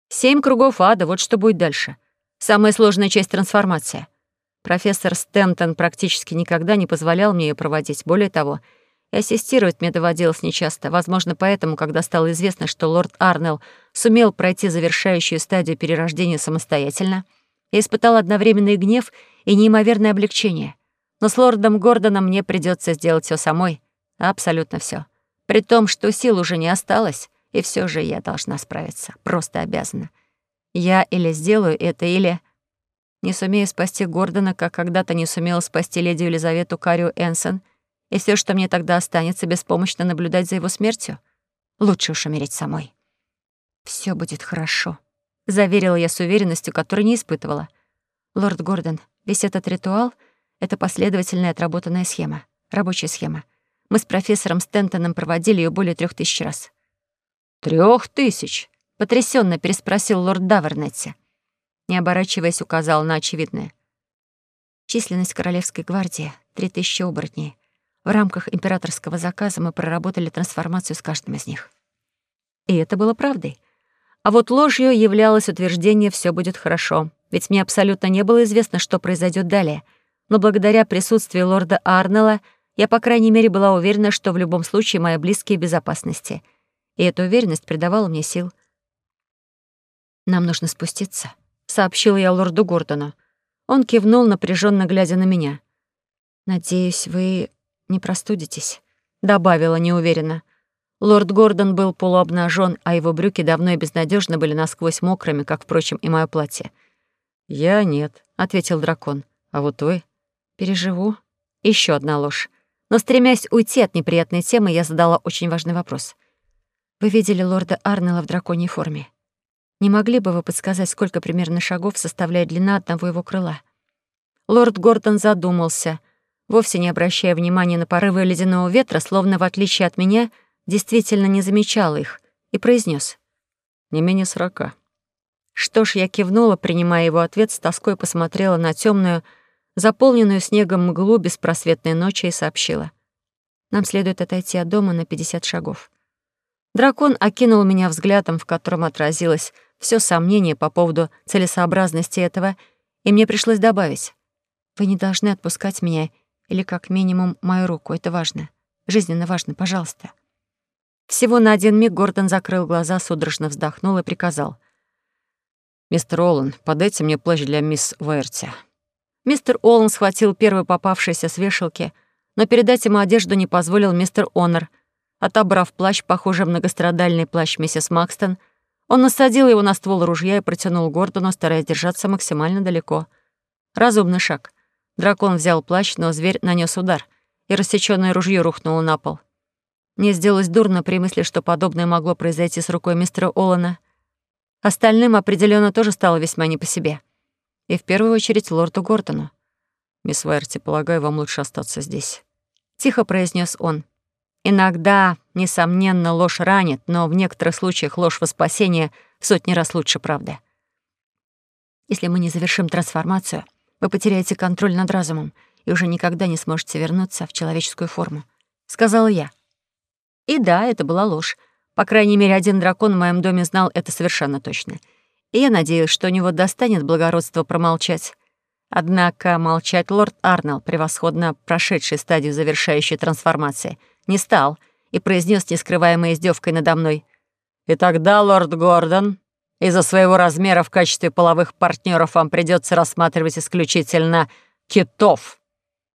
«Семь кругов ада, вот что будет дальше. Самая сложная часть трансформации. Профессор Стентон практически никогда не позволял мне ее проводить. Более того, и ассистировать мне доводилось нечасто. Возможно, поэтому, когда стало известно, что лорд Арнелл сумел пройти завершающую стадию перерождения самостоятельно — я испытал одновременный гнев и неимоверное облегчение. Но с лордом Гордоном мне придется сделать все самой. Абсолютно все. При том, что сил уже не осталось, и все же я должна справиться. Просто обязана. Я или сделаю это, или... Не сумею спасти Гордона, как когда-то не сумела спасти леди Елизавету Карию Энсон, и все, что мне тогда останется, беспомощно наблюдать за его смертью. Лучше уж умереть самой. Все будет хорошо. — заверила я с уверенностью, которой не испытывала. «Лорд Гордон, весь этот ритуал — это последовательная отработанная схема, рабочая схема. Мы с профессором Стентоном проводили ее более трех тысяч раз». Трех тысяч?» — потрясенно переспросил лорд Давернетти. Не оборачиваясь, указал на очевидное. Численность Королевской гвардии — три тысячи оборотней. В рамках императорского заказа мы проработали трансформацию с каждым из них. И это было правдой. А вот ложью являлось утверждение «все будет хорошо», ведь мне абсолютно не было известно, что произойдет далее. Но благодаря присутствию лорда Арнелла я, по крайней мере, была уверена, что в любом случае мои близкие в безопасности. И эта уверенность придавала мне сил. «Нам нужно спуститься», — сообщила я лорду Гордону. Он кивнул, напряженно глядя на меня. «Надеюсь, вы не простудитесь», — добавила неуверенно. Лорд Гордон был полуобнажен, а его брюки давно и безнадежно были насквозь мокрыми, как, впрочем, и мое платье. «Я нет», — ответил дракон. «А вот вы?» «Переживу». Еще одна ложь. Но, стремясь уйти от неприятной темы, я задала очень важный вопрос. «Вы видели лорда Арнелла в драконьей форме?» Не могли бы вы подсказать, сколько примерно шагов составляет длина одного его крыла? Лорд Гордон задумался, вовсе не обращая внимания на порывы ледяного ветра, словно, в отличие от меня, действительно не замечал их, и произнес: «Не менее сорока». Что ж, я кивнула, принимая его ответ, с тоской посмотрела на темную, заполненную снегом мглу беспросветной ночи и сообщила. «Нам следует отойти от дома на 50 шагов». Дракон окинул меня взглядом, в котором отразилось все сомнение по поводу целесообразности этого, и мне пришлось добавить. «Вы не должны отпускать меня или, как минимум, мою руку. Это важно. Жизненно важно, пожалуйста». Всего на один миг Гордон закрыл глаза, судорожно вздохнул и приказал. «Мистер Оллен, подайте мне плащ для мисс Верти». Мистер Оллен схватил первый попавшийся с вешалки, но передать ему одежду не позволил мистер Онор. Отобрав плащ, похожий многострадальный плащ миссис Макстон, он насадил его на ствол ружья и протянул Гордону, стараясь держаться максимально далеко. Разумный шаг. Дракон взял плащ, но зверь нанес удар, и рассечённое ружье рухнуло на пол. Мне сделалось дурно при мысли, что подобное могло произойти с рукой мистера Олана — Остальным определенно тоже стало весьма не по себе. И в первую очередь лорду Гортону. «Мисс Вайерти, полагаю, вам лучше остаться здесь», — тихо произнес он. «Иногда, несомненно, ложь ранит, но в некоторых случаях ложь во спасение в сотни раз лучше правды. Если мы не завершим трансформацию, вы потеряете контроль над разумом и уже никогда не сможете вернуться в человеческую форму», — сказала я. И да, это была ложь. По крайней мере, один дракон в моем доме знал это совершенно точно. И я надеялась, что у него достанет благородства промолчать. Однако молчать лорд Арнелл, превосходно прошедший стадию завершающей трансформации, не стал и произнес нескрываемой издевкой надо мной. «И тогда, лорд Гордон, из-за своего размера в качестве половых партнеров вам придется рассматривать исключительно китов».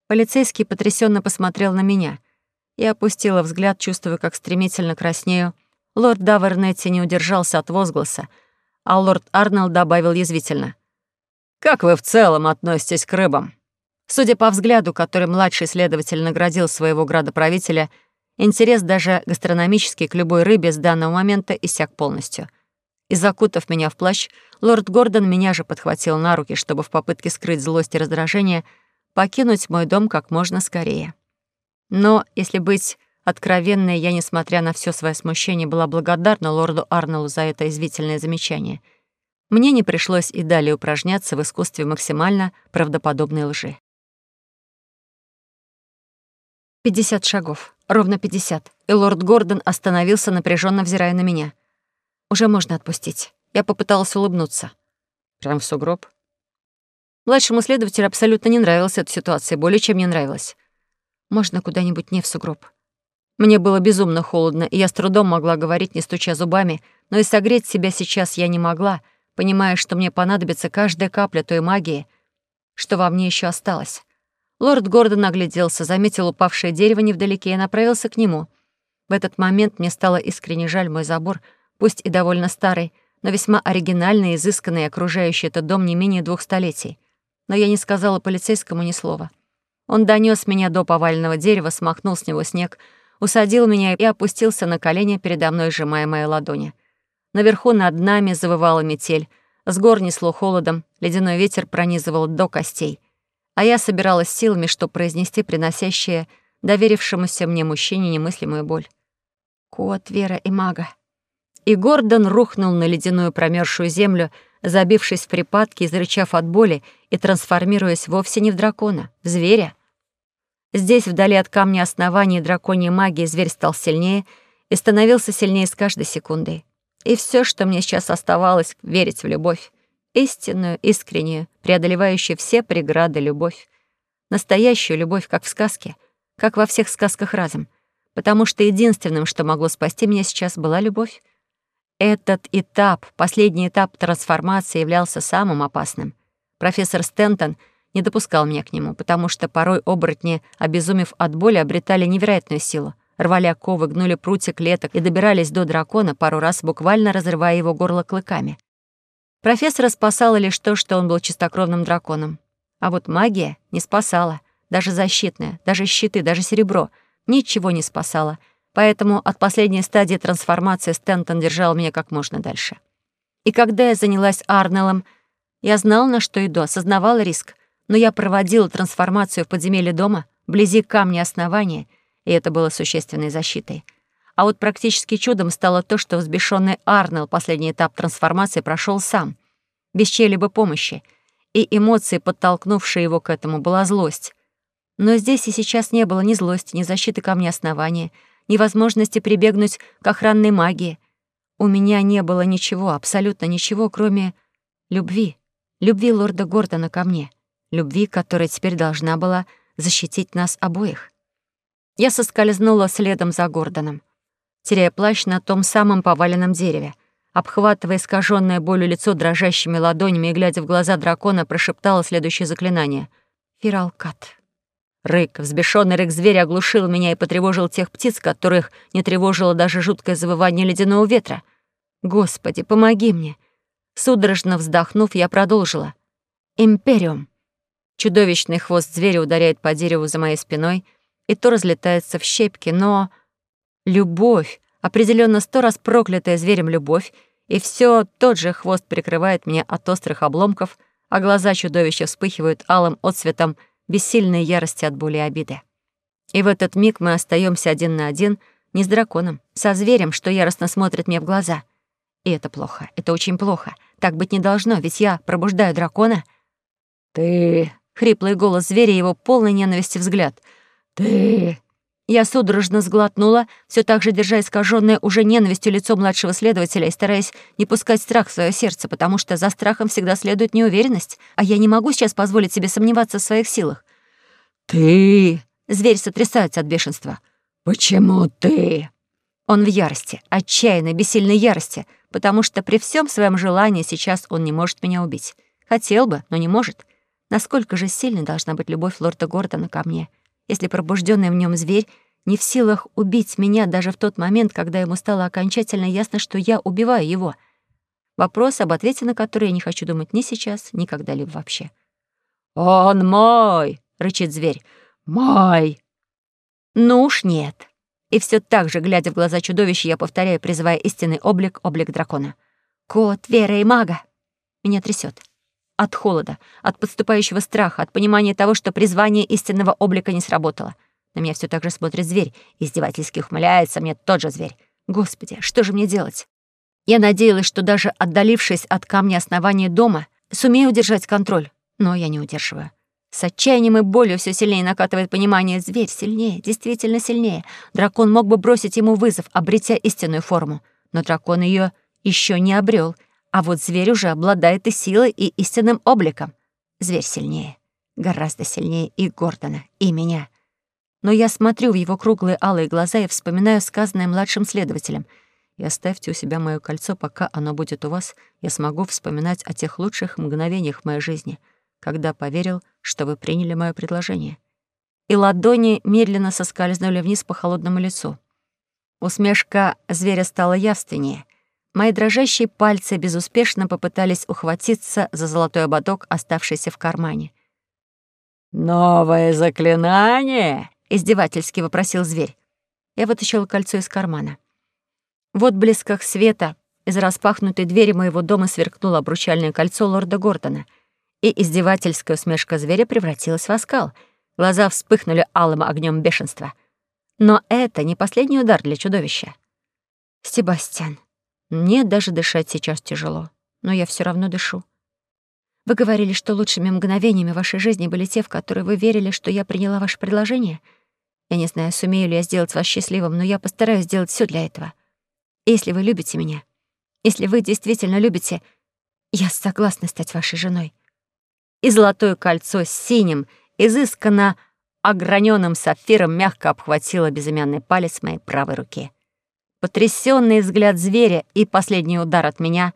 Полицейский потрясенно посмотрел на меня. Я опустила взгляд, чувствуя, как стремительно краснею, Лорд Давернетти не удержался от возгласа, а лорд Арнольд добавил язвительно. «Как вы в целом относитесь к рыбам?» Судя по взгляду, который младший следователь наградил своего градоправителя, интерес даже гастрономический к любой рыбе с данного момента иссяк полностью. И закутав меня в плащ, лорд Гордон меня же подхватил на руки, чтобы в попытке скрыть злость и раздражение покинуть мой дом как можно скорее. Но, если быть Откровенная я, несмотря на все свое смущение, была благодарна лорду Арнеллу за это извительное замечание. Мне не пришлось и далее упражняться в искусстве максимально правдоподобной лжи. Пятьдесят шагов. Ровно пятьдесят. И лорд Гордон остановился, напряженно взирая на меня. Уже можно отпустить. Я попыталась улыбнуться. Прям в сугроб? Младшему следователю абсолютно не нравилась эта ситуация, более чем не нравилась. Можно куда-нибудь не в сугроб. Мне было безумно холодно, и я с трудом могла говорить, не стуча зубами, но и согреть себя сейчас я не могла, понимая, что мне понадобится каждая капля той магии, что во мне еще осталось. Лорд Гордон огляделся, заметил упавшее дерево невдалеке и направился к нему. В этот момент мне стало искренне жаль мой забор, пусть и довольно старый, но весьма оригинальный, изысканный окружающий этот дом не менее двух столетий. Но я не сказала полицейскому ни слова. Он донес меня до поваленного дерева, смахнул с него снег — усадил меня и опустился на колени передо мной, сжимая мои ладони. Наверху над нами завывала метель, с гор несло холодом, ледяной ветер пронизывал до костей. А я собиралась силами, чтобы произнести приносящее доверившемуся мне мужчине немыслимую боль. Кот, Вера и мага. И Гордон рухнул на ледяную промерзшую землю, забившись в припадки, изрычав от боли и трансформируясь вовсе не в дракона, в зверя. Здесь, вдали от камня основания драконьей магии, зверь стал сильнее и становился сильнее с каждой секундой. И все, что мне сейчас оставалось, — верить в любовь. Истинную, искреннюю, преодолевающую все преграды любовь. Настоящую любовь, как в сказке, как во всех сказках разом. Потому что единственным, что могло спасти меня сейчас, была любовь. Этот этап, последний этап трансформации являлся самым опасным. Профессор Стентон — не допускал меня к нему, потому что порой оборотни, обезумев от боли, обретали невероятную силу. Рвали оковы, гнули прутья клеток и добирались до дракона, пару раз буквально разрывая его горло клыками. Профессора спасало лишь то, что он был чистокровным драконом. А вот магия не спасала. Даже защитная, даже щиты, даже серебро. Ничего не спасало. Поэтому от последней стадии трансформации Стентон держал меня как можно дальше. И когда я занялась Арнеллом, я знал, на что иду, осознавал риск, но я проводила трансформацию в подземелье дома, вблизи камня основания, и это было существенной защитой. А вот практически чудом стало то, что взбешенный Арнелл последний этап трансформации прошел сам, без чьей-либо помощи, и эмоции, подтолкнувшие его к этому, была злость. Но здесь и сейчас не было ни злости, ни защиты камня основания, ни возможности прибегнуть к охранной магии. У меня не было ничего, абсолютно ничего, кроме любви. Любви лорда Гордона ко мне. Любви, которая теперь должна была защитить нас обоих. Я соскользнула следом за Гордоном, теряя плащ на том самом поваленном дереве. Обхватывая искаженное болью лицо дрожащими ладонями и глядя в глаза дракона, прошептала следующее заклинание. «Фиралкат». Рык, взбешенный рык зверя оглушил меня и потревожил тех птиц, которых не тревожило даже жуткое завывание ледяного ветра. «Господи, помоги мне!» Судорожно вздохнув, я продолжила. «Империум». Чудовищный хвост зверя ударяет по дереву за моей спиной, и то разлетается в щепки, но... Любовь, определенно сто раз проклятая зверем любовь, и все тот же хвост прикрывает меня от острых обломков, а глаза чудовища вспыхивают алым отцветом бессильной ярости от боли и обиды. И в этот миг мы остаемся один на один не с драконом, со зверем, что яростно смотрит мне в глаза. И это плохо, это очень плохо. Так быть не должно, ведь я пробуждаю дракона. «Ты...» — хриплый голос зверя и его полный ненависти взгляд. «Ты...» Я судорожно сглотнула, все так же держа искаженное уже ненавистью лицо младшего следователя и стараясь не пускать страх в свое сердце, потому что за страхом всегда следует неуверенность, а я не могу сейчас позволить себе сомневаться в своих силах. «Ты...» Зверь сотрясается от бешенства. «Почему ты?» Он в ярости, отчаянной, бессильной ярости, потому что при всем своем желании сейчас он не может меня убить. Хотел бы, но не может. Насколько же сильной должна быть любовь лорда Гордона ко мне, если пробужденный в нем зверь не в силах убить меня даже в тот момент, когда ему стало окончательно ясно, что я убиваю его. Вопрос, об ответе на который я не хочу думать ни сейчас, ни когда-либо вообще. «Он мой!» — рычит зверь. «Мой!» «Ну уж нет!» И все так же, глядя в глаза чудовища, я повторяю, призывая истинный облик, облик дракона. «Кот, вера и мага!» Меня трясет от холода, от подступающего страха, от понимания того, что призвание истинного облика не сработало. На меня все так же смотрит зверь, издевательски ухмыляется мне тот же зверь. Господи, что же мне делать? Я надеялась, что даже отдалившись от камня основания дома, сумею удержать контроль, но я не удерживаю. С отчаянием и болью все сильнее накатывает понимание. Зверь сильнее, действительно сильнее. Дракон мог бы бросить ему вызов, обретя истинную форму. Но дракон ее еще не обрел, а вот зверь уже обладает и силой, и истинным обликом. Зверь сильнее, гораздо сильнее и Гордона, и меня. Но я смотрю в его круглые алые глаза и вспоминаю сказанное младшим следователем. И оставьте у себя мое кольцо, пока оно будет у вас, я смогу вспоминать о тех лучших мгновениях моей жизни, когда поверил, что вы приняли мое предложение. И ладони медленно соскользнули вниз по холодному лицу. Усмешка зверя стала явственнее — Мои дрожащие пальцы безуспешно попытались ухватиться за золотой ободок, оставшийся в кармане. «Новое заклинание?» — издевательски вопросил зверь. Я вытащила кольцо из кармана. В отблесках света из распахнутой двери моего дома сверкнуло обручальное кольцо лорда Гордона, и издевательская усмешка зверя превратилась в оскал. Глаза вспыхнули алым огнем бешенства. Но это не последний удар для чудовища. «Себастьян», мне даже дышать сейчас тяжело, но я все равно дышу. Вы говорили, что лучшими мгновениями вашей жизни были те, в которые вы верили, что я приняла ваше предложение. Я не знаю, сумею ли я сделать вас счастливым, но я постараюсь сделать все для этого. если вы любите меня, если вы действительно любите, я согласна стать вашей женой. И золотое кольцо с синим, изысканно ограненным сапфиром мягко обхватило безымянный палец моей правой руки потрясенный взгляд зверя и последний удар от меня.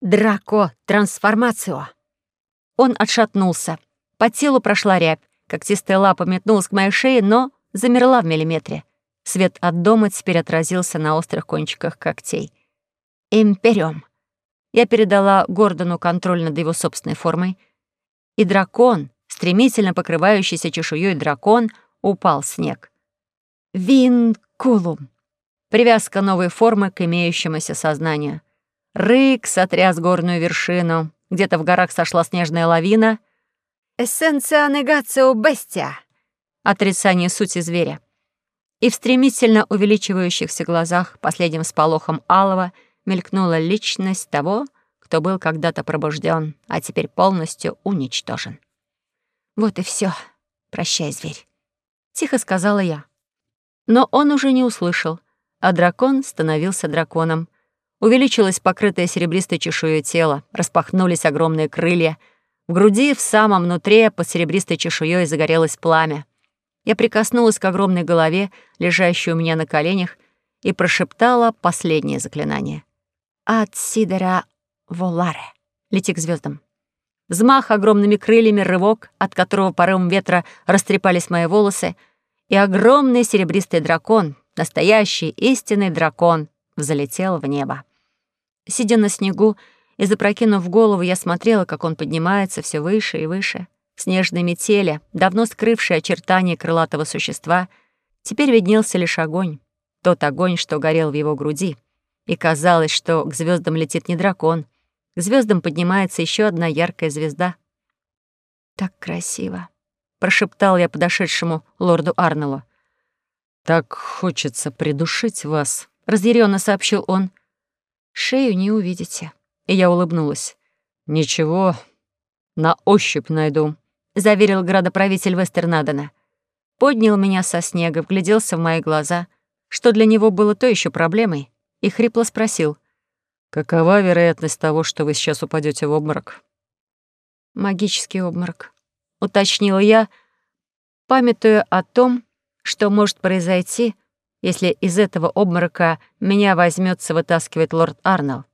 «Драко! Трансформацию!» Он отшатнулся. По телу прошла рябь. Когтистая лапа метнулась к моей шее, но замерла в миллиметре. Свет от дома теперь отразился на острых кончиках когтей. «Империум!» Я передала Гордону контроль над его собственной формой, и дракон, стремительно покрывающийся чешуей дракон, упал в снег. «Винкулум!» Привязка новой формы к имеющемуся сознанию. Рык сотряс горную вершину. Где-то в горах сошла снежная лавина. «Эссенция негацио бестия» — отрицание сути зверя. И в стремительно увеличивающихся глазах последним сполохом алого мелькнула личность того, кто был когда-то пробужден, а теперь полностью уничтожен. «Вот и все. Прощай, зверь», — тихо сказала я. Но он уже не услышал, а дракон становился драконом. Увеличилось покрытое серебристой чешуей тело, распахнулись огромные крылья. В груди, в самом внутри, под серебристой чешуей загорелось пламя. Я прикоснулась к огромной голове, лежащей у меня на коленях, и прошептала последнее заклинание. «От сидера воларе» — «Лети к звездам. Взмах огромными крыльями, рывок, от которого порывом ветра растрепались мои волосы, и огромный серебристый дракон, настоящий истинный дракон, взлетел в небо. Сидя на снегу и запрокинув голову, я смотрела, как он поднимается все выше и выше. В снежной метели, давно скрывшей очертания крылатого существа, теперь виднелся лишь огонь. Тот огонь, что горел в его груди. И казалось, что к звездам летит не дракон. К звездам поднимается еще одна яркая звезда. «Так красиво», — прошептал я подошедшему лорду Арнеллу. «Так хочется придушить вас», — разъяренно сообщил он. «Шею не увидите». И я улыбнулась. «Ничего, на ощупь найду», — заверил градоправитель Вестернадена. Поднял меня со снега, вгляделся в мои глаза, что для него было то еще проблемой, и хрипло спросил. «Какова вероятность того, что вы сейчас упадете в обморок?» «Магический обморок», — уточнила я, памятуя о том, что может произойти, если из этого обморока меня возьмется вытаскивать лорд Арнелл.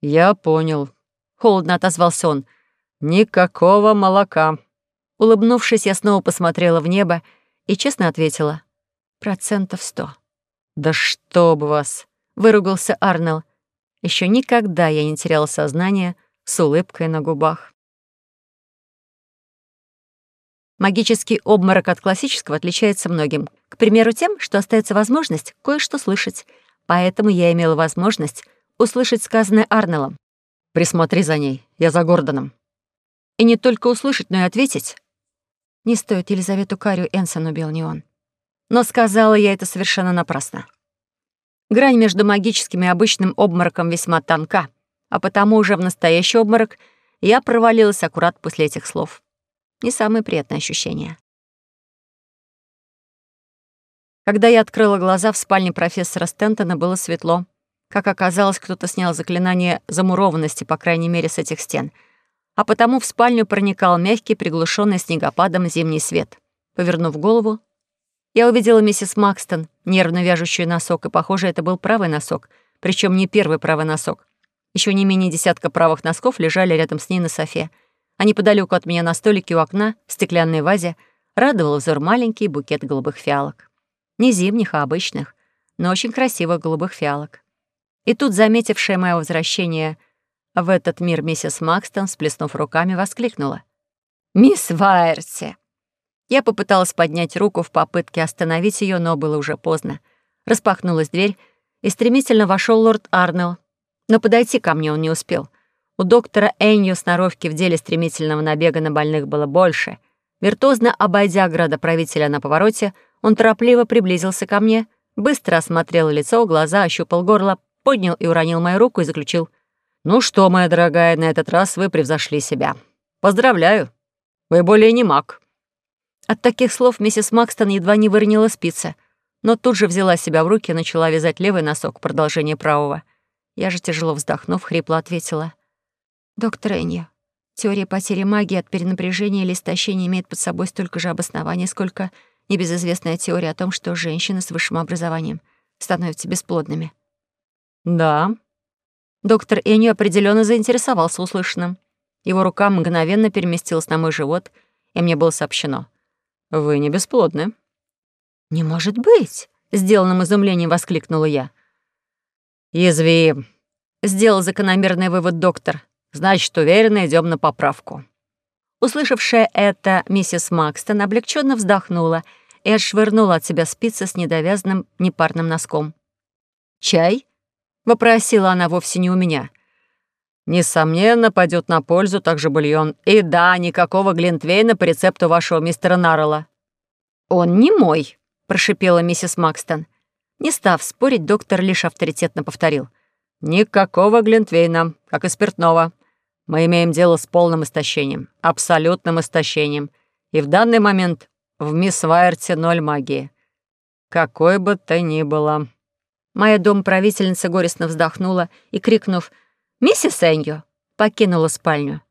«Я понял», — холодно отозвался он. «Никакого молока». Улыбнувшись, я снова посмотрела в небо и честно ответила. «Процентов сто». «Да чтоб вас!» — выругался Арнелл. Еще никогда я не теряла сознание с улыбкой на губах. Магический обморок от классического отличается многим. К примеру, тем, что остается возможность кое-что слышать. Поэтому я имела возможность услышать сказанное Арнеллом. «Присмотри за ней, я за Гордоном». И не только услышать, но и ответить. Не стоит Елизавету Карию Энсон убил не он. Но сказала я это совершенно напрасно. Грань между магическим и обычным обмороком весьма тонка, а потому уже в настоящий обморок я провалилась аккурат после этих слов. Не самые приятные ощущения. Когда я открыла глаза, в спальне профессора Стентона было светло. Как оказалось, кто-то снял заклинание замурованности, по крайней мере, с этих стен. А потому в спальню проникал мягкий, приглушенный снегопадом зимний свет. Повернув голову, я увидела миссис Макстон, нервно вяжущую носок, и, похоже, это был правый носок, причем не первый правый носок. Еще не менее десятка правых носков лежали рядом с ней на софе — а неподалеку от меня на столике у окна, в стеклянной вазе, радовал взор маленький букет голубых фиалок. Не зимних, а обычных, но очень красивых голубых фиалок. И тут, заметившая мое возвращение в этот мир миссис Макстон, сплеснув руками, воскликнула. «Мисс Вайерти!» Я попыталась поднять руку в попытке остановить ее, но было уже поздно. Распахнулась дверь, и стремительно вошел лорд Арнелл. Но подойти ко мне он не успел. У доктора Энью сноровки в деле стремительного набега на больных было больше. Виртуозно обойдя градоправителя на повороте, он торопливо приблизился ко мне, быстро осмотрел лицо, глаза, ощупал горло, поднял и уронил мою руку и заключил. «Ну что, моя дорогая, на этот раз вы превзошли себя. Поздравляю, вы более не маг». От таких слов миссис Макстон едва не выронила спицы, но тут же взяла себя в руки и начала вязать левый носок в продолжение правого. Я же, тяжело вздохнув, хрипло ответила — Доктор Энья, теория потери магии от перенапряжения или истощения имеет под собой столько же обоснований, сколько небезызвестная теория о том, что женщины с высшим образованием становятся бесплодными. Да. Доктор Энью определенно заинтересовался услышанным. Его рука мгновенно переместилась на мой живот, и мне было сообщено. «Вы не бесплодны». «Не может быть!» — сделанным изумлением воскликнула я. «Язви!» — сделал закономерный вывод доктор. Значит, уверенно идем на поправку». Услышавшая это, миссис Макстон облегченно вздохнула и отшвырнула от себя спицы с недовязанным непарным носком. «Чай?» — вопросила она вовсе не у меня. Несомненно, пойдет на пользу также бульон. И да, никакого глинтвейна по рецепту вашего мистера Наррелла». «Он не мой», — прошипела миссис Макстон. Не став спорить, доктор лишь авторитетно повторил. «Никакого глинтвейна, как и спиртного. Мы имеем дело с полным истощением, абсолютным истощением. И в данный момент в мисс Вайерте ноль магии. Какой бы то ни было». Моя домправительница горестно вздохнула и, крикнув «Миссис Энью!» покинула спальню.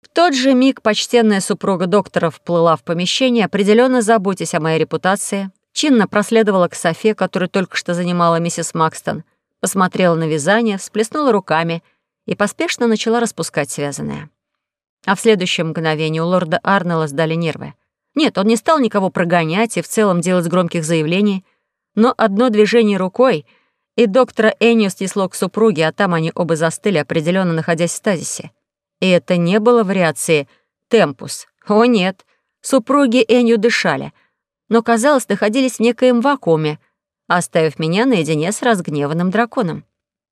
В тот же миг почтенная супруга доктора вплыла в помещение, определенно заботясь о моей репутации, чинно проследовала к Софе, которую только что занимала миссис Макстон, посмотрела на вязание, всплеснула руками и поспешно начала распускать связанное. А в следующем мгновении у лорда Арнелла сдали нервы. Нет, он не стал никого прогонять и в целом делать громких заявлений, но одно движение рукой, и доктора Энью снесло к супруге, а там они оба застыли, определенно находясь в стазисе. И это не было вариации «темпус». О нет, супруги Энью дышали, но, казалось, находились в некоем вакууме, оставив меня наедине с разгневанным драконом.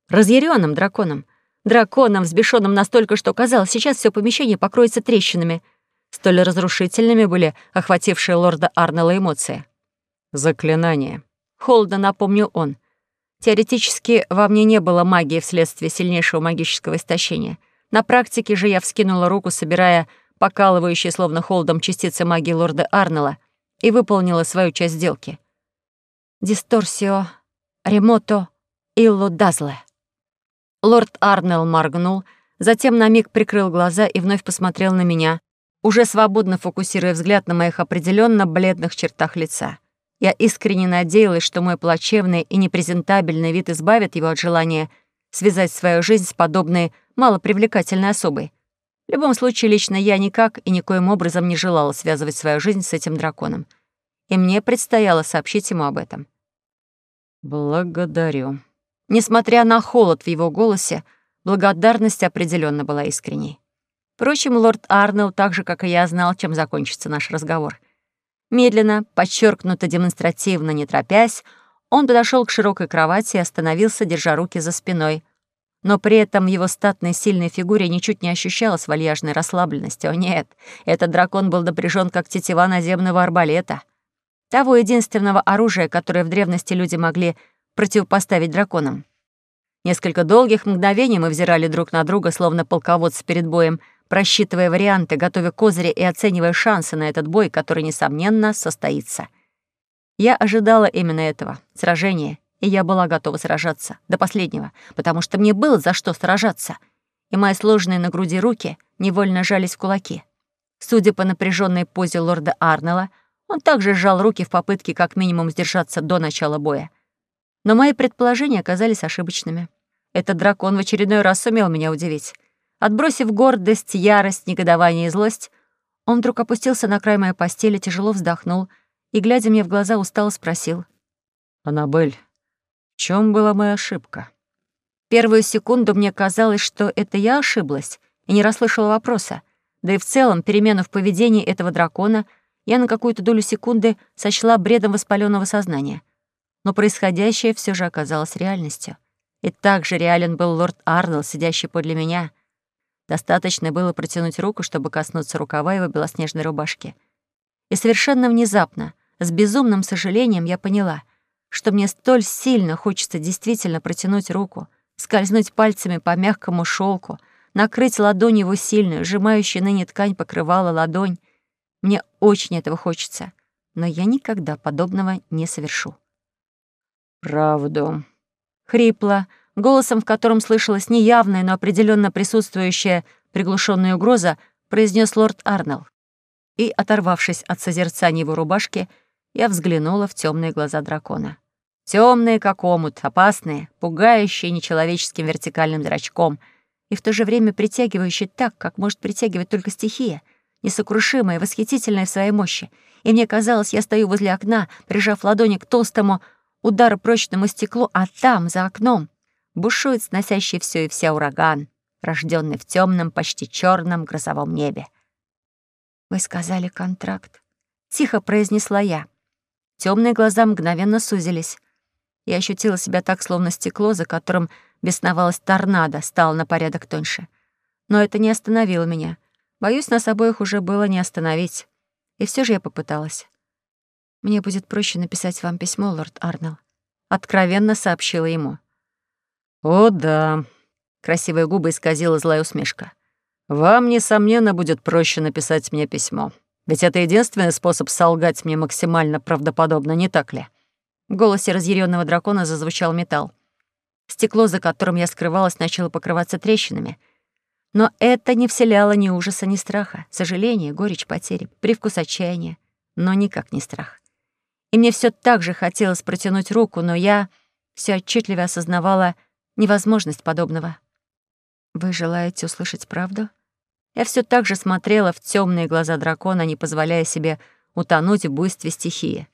Разъяренным драконом. Драконом, взбешенным настолько, что, казалось, сейчас все помещение покроется трещинами. Столь разрушительными были охватившие лорда Арнелла эмоции. «Заклинание», — холодно напомнил он. Теоретически во мне не было магии вследствие сильнейшего магического истощения. На практике же я вскинула руку, собирая покалывающие словно холодом частицы магии лорда Арнелла, и выполнила свою часть сделки. «Дисторсио, ремото, илло дазле». Лорд Арнелл моргнул, затем на миг прикрыл глаза и вновь посмотрел на меня, уже свободно фокусируя взгляд на моих определенно бледных чертах лица. Я искренне надеялась, что мой плачевный и непрезентабельный вид избавит его от желания связать свою жизнь с подобной малопривлекательной особой. В любом случае, лично я никак и никоим образом не желала связывать свою жизнь с этим драконом. И мне предстояло сообщить ему об этом. «Благодарю». Несмотря на холод в его голосе, благодарность определенно была искренней. Впрочем, лорд Арнелл, так же, как и я, знал, чем закончится наш разговор. Медленно, подчеркнуто демонстративно, не торопясь, он подошел к широкой кровати и остановился, держа руки за спиной. Но при этом его статной сильной фигуре ничуть не ощущалась вальяжной расслабленности. О нет, этот дракон был напряжен как тетива наземного арбалета. Того единственного оружия, которое в древности люди могли противопоставить драконам. Несколько долгих мгновений мы взирали друг на друга, словно полководцы перед боем, просчитывая варианты, готовя козыри и оценивая шансы на этот бой, который, несомненно, состоится. Я ожидала именно этого — сражения, и я была готова сражаться до последнего, потому что мне было за что сражаться, и мои сложенные на груди руки невольно жались в кулаки. Судя по напряженной позе лорда Арнелла, он также сжал руки в попытке как минимум сдержаться до начала боя. Но мои предположения оказались ошибочными. Этот дракон в очередной раз сумел меня удивить. Отбросив гордость, ярость, негодование и злость, он вдруг опустился на край моей постели, тяжело вздохнул и, глядя мне в глаза, устало спросил. «Аннабель, в чем была моя ошибка?» Первую секунду мне казалось, что это я ошиблась и не расслышала вопроса. Да и в целом перемену в поведении этого дракона я на какую-то долю секунды сочла бредом воспаленного сознания. Но происходящее все же оказалось реальностью. И также реален был лорд Арнелл, сидящий подле меня — Достаточно было протянуть руку, чтобы коснуться рукава его белоснежной рубашки. И совершенно внезапно, с безумным сожалением, я поняла, что мне столь сильно хочется действительно протянуть руку, скользнуть пальцами по мягкому шелку, накрыть ладонь его сильную, сжимающую ныне ткань покрывала ладонь. Мне очень этого хочется, но я никогда подобного не совершу. «Правду», — хрипло, голосом, в котором слышалась неявная, но определенно присутствующая приглушенная угроза, произнес лорд Арнелл. И, оторвавшись от созерцания его рубашки, я взглянула в темные глаза дракона. Темные, как омут, опасные, пугающие нечеловеческим вертикальным зрачком и в то же время притягивающие так, как может притягивать только стихия, несокрушимая, восхитительная в своей мощи. И мне казалось, я стою возле окна, прижав ладони к толстому ударопрочному стеклу, а там, за окном, бушует сносящий все и вся ураган, рожденный в темном, почти черном грозовом небе. «Вы сказали контракт», — тихо произнесла я. Темные глаза мгновенно сузились. Я ощутила себя так, словно стекло, за которым бесновалась торнадо, стала на порядок тоньше. Но это не остановило меня. Боюсь, нас обоих уже было не остановить. И все же я попыталась. «Мне будет проще написать вам письмо, лорд Арнелл», — откровенно сообщила ему. «О, да», — красивые губы исказила злая усмешка. «Вам, несомненно, будет проще написать мне письмо. Ведь это единственный способ солгать мне максимально правдоподобно, не так ли?» В голосе разъяренного дракона зазвучал металл. Стекло, за которым я скрывалась, начало покрываться трещинами. Но это не вселяло ни ужаса, ни страха. Сожаление, горечь потери, привкус отчаяния, но никак не страх. И мне все так же хотелось протянуть руку, но я все отчетливо осознавала невозможность подобного. «Вы желаете услышать правду?» Я все так же смотрела в темные глаза дракона, не позволяя себе утонуть в буйстве стихии.